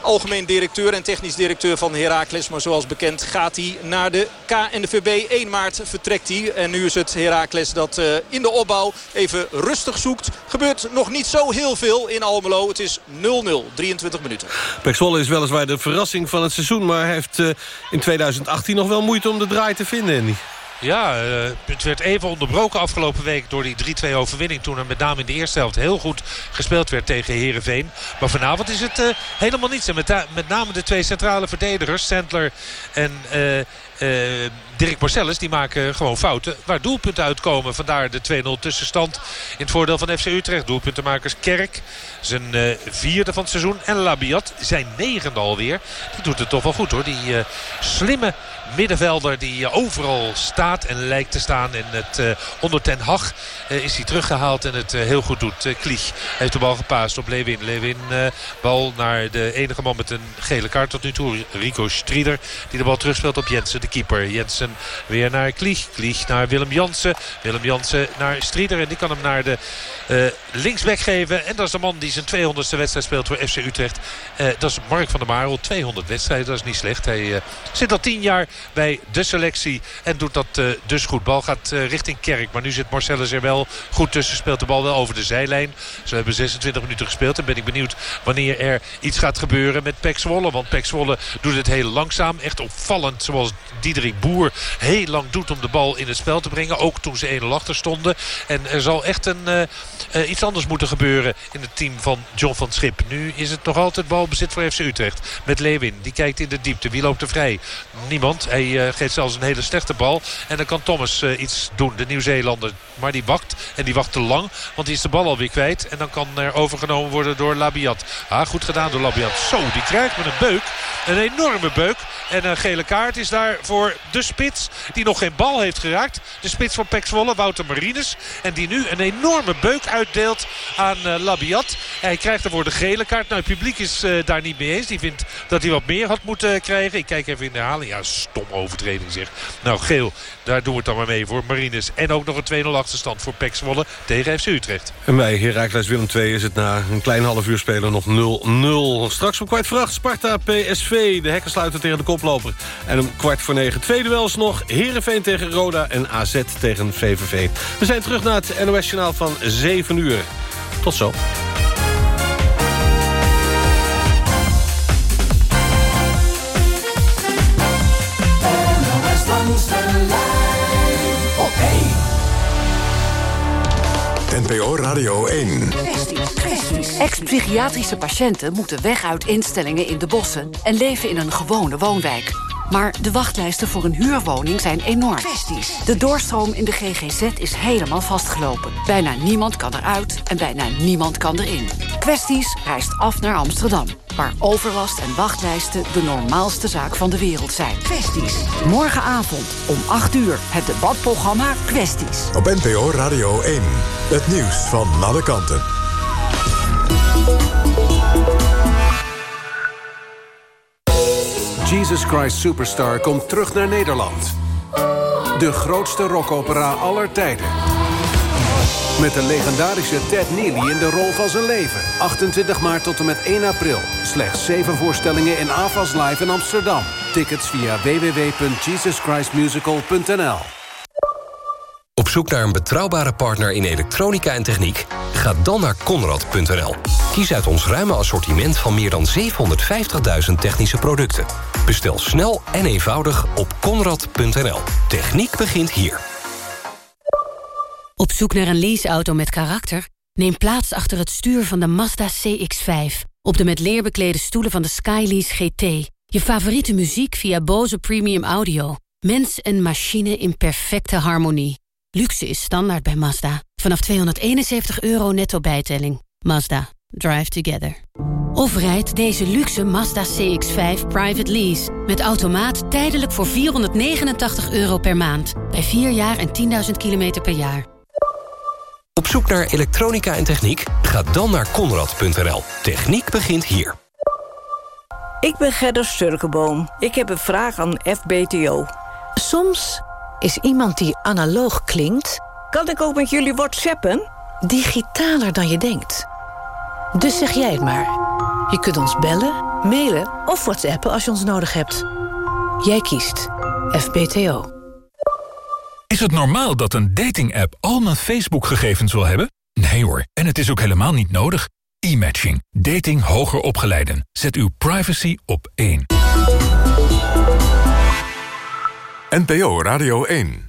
Algemeen directeur en technisch directeur van Heracles. Maar zoals bekend gaat hij naar de KNVB. 1 maart vertrekt hij. En nu is het Heracles dat uh, in de opbouw even rustig zoekt. Gebeurt nog niet zo heel veel in Almelo. Het is 0-0, 23 minuten. Pek is weliswaar de verrassing van het seizoen... maar heeft uh, in 2018 nog wel moeite om de draai te vinden. Ja, uh, het werd even onderbroken afgelopen week door die 3-2 overwinning. Toen er met name in de eerste helft heel goed gespeeld werd tegen Herenveen. Maar vanavond is het uh, helemaal niets. En met, met, name de twee centrale verdedigers, Sandler en... Uh, Dirk Marcellus die maken gewoon fouten waar doelpunten uitkomen. Vandaar de 2-0 tussenstand in het voordeel van FC Utrecht. Doelpuntenmakers Kerk, zijn uh, vierde van het seizoen. En Labiat, zijn negende alweer. Die doet het toch wel goed hoor. Die uh, slimme middenvelder die overal staat en lijkt te staan. En het, uh, onder Ten Hag is hij teruggehaald en het heel goed doet. Klieg heeft de bal gepaast op Lewin. Lewin bal naar de enige man met een gele kaart tot nu toe. Rico Strieder die de bal terugspeelt op Jensen, de keeper. Jensen weer naar Klieg. Klieg naar Willem Jansen. Willem Jansen naar Strieder. En die kan hem naar de uh, linksback geven. En dat is de man die zijn 200ste wedstrijd speelt voor FC Utrecht. Uh, dat is Mark van der Marel. 200 wedstrijden, dat is niet slecht. Hij uh, zit al 10 jaar bij de selectie. En doet dat dus goed. Bal gaat richting Kerk. Maar nu zit Marcellus er wel goed tussen. Speelt de bal wel over de zijlijn. Ze hebben 26 minuten gespeeld. En ben ik benieuwd wanneer er iets gaat gebeuren met Pek Zwolle. Want Pek Zwolle doet het heel langzaam. Echt opvallend zoals Diederik Boer heel lang doet om de bal in het spel te brengen. Ook toen ze 1-0 achter stonden. En er zal echt een, uh, uh, iets anders moeten gebeuren in het team van John van Schip. Nu is het nog altijd balbezit voor FC Utrecht. Met Lewin. Die kijkt in de diepte. Wie loopt er vrij? Niemand. Hij uh, geeft zelfs een hele slechte bal. En dan kan Thomas iets doen. De Nieuw-Zeelander. Maar die wacht. En die wacht te lang. Want die is de bal alweer kwijt. En dan kan er overgenomen worden door Labiat. Ah, goed gedaan door Labiat. Zo, die krijgt met een beuk. Een enorme beuk. En een gele kaart is daar voor de spits. Die nog geen bal heeft geraakt. De spits van Pek Zwolle, Wouter Marines. En die nu een enorme beuk uitdeelt aan uh, Labiat. Hij krijgt ervoor de gele kaart. Nou, het publiek is uh, daar niet mee eens. Die vindt dat hij wat meer had moeten krijgen. Ik kijk even in de herhaling. Ja, stom overtreding zeg. Nou, geel. Daar doen we het dan maar mee voor Marines. En ook nog een 2-0 achterstand voor Pek Zwolle tegen FC Utrecht. En bij Heracles Willem II is het na een klein half uur spelen nog 0-0. Straks om kwart vracht Sparta PSV. De hekken sluiten tegen de koploper. En om kwart voor negen twee duels nog. Heerenveen tegen Roda en AZ tegen VVV. We zijn terug naar het NOS-journaal van 7 uur. Tot zo. NPO Radio 1. Ex-psychiatrische patiënten moeten weg uit instellingen in de bossen... en leven in een gewone woonwijk. Maar de wachtlijsten voor een huurwoning zijn enorm. De doorstroom in de GGZ is helemaal vastgelopen. Bijna niemand kan eruit en bijna niemand kan erin. Kwesties reist af naar Amsterdam. Waar overlast en wachtlijsten de normaalste zaak van de wereld zijn. Kwesties. Morgenavond om 8 uur het debatprogramma Kwesties. Op NPO Radio 1. Het nieuws van alle kanten. Jesus Christ Superstar komt terug naar Nederland. De grootste rockopera aller tijden. Met de legendarische Ted Neely in de rol van zijn leven. 28 maart tot en met 1 april. Slechts 7 voorstellingen in AFAS Live in Amsterdam. Tickets via www.jesuschristmusical.nl Op zoek naar een betrouwbare partner in elektronica en techniek? Ga dan naar Conrad.nl. Kies uit ons ruime assortiment van meer dan 750.000 technische producten. Bestel snel en eenvoudig op konrad.nl. Techniek begint hier. Op zoek naar een leaseauto met karakter? Neem plaats achter het stuur van de Mazda CX-5. Op de met leer beklede stoelen van de Skylease GT. Je favoriete muziek via Bose Premium Audio. Mens en machine in perfecte harmonie. Luxe is standaard bij Mazda. Vanaf 271 euro netto bijtelling. Mazda. Drive together. Of rijd deze luxe Mazda CX-5 private lease. Met automaat tijdelijk voor 489 euro per maand. Bij 4 jaar en 10.000 kilometer per jaar. Op zoek naar elektronica en techniek? Ga dan naar konrad.nl. Techniek begint hier. Ik ben Gerda Sturkenboom. Ik heb een vraag aan FBTO. Soms is iemand die analoog klinkt... Kan ik ook met jullie whatsappen? Digitaler dan je denkt. Dus zeg jij het maar. Je kunt ons bellen, mailen of whatsappen als je ons nodig hebt. Jij kiest FBTO. Is het normaal dat een dating-app al mijn Facebook-gegevens wil hebben? Nee hoor, en het is ook helemaal niet nodig. E-matching. Dating hoger opgeleiden. Zet uw privacy op één. NPO Radio 1.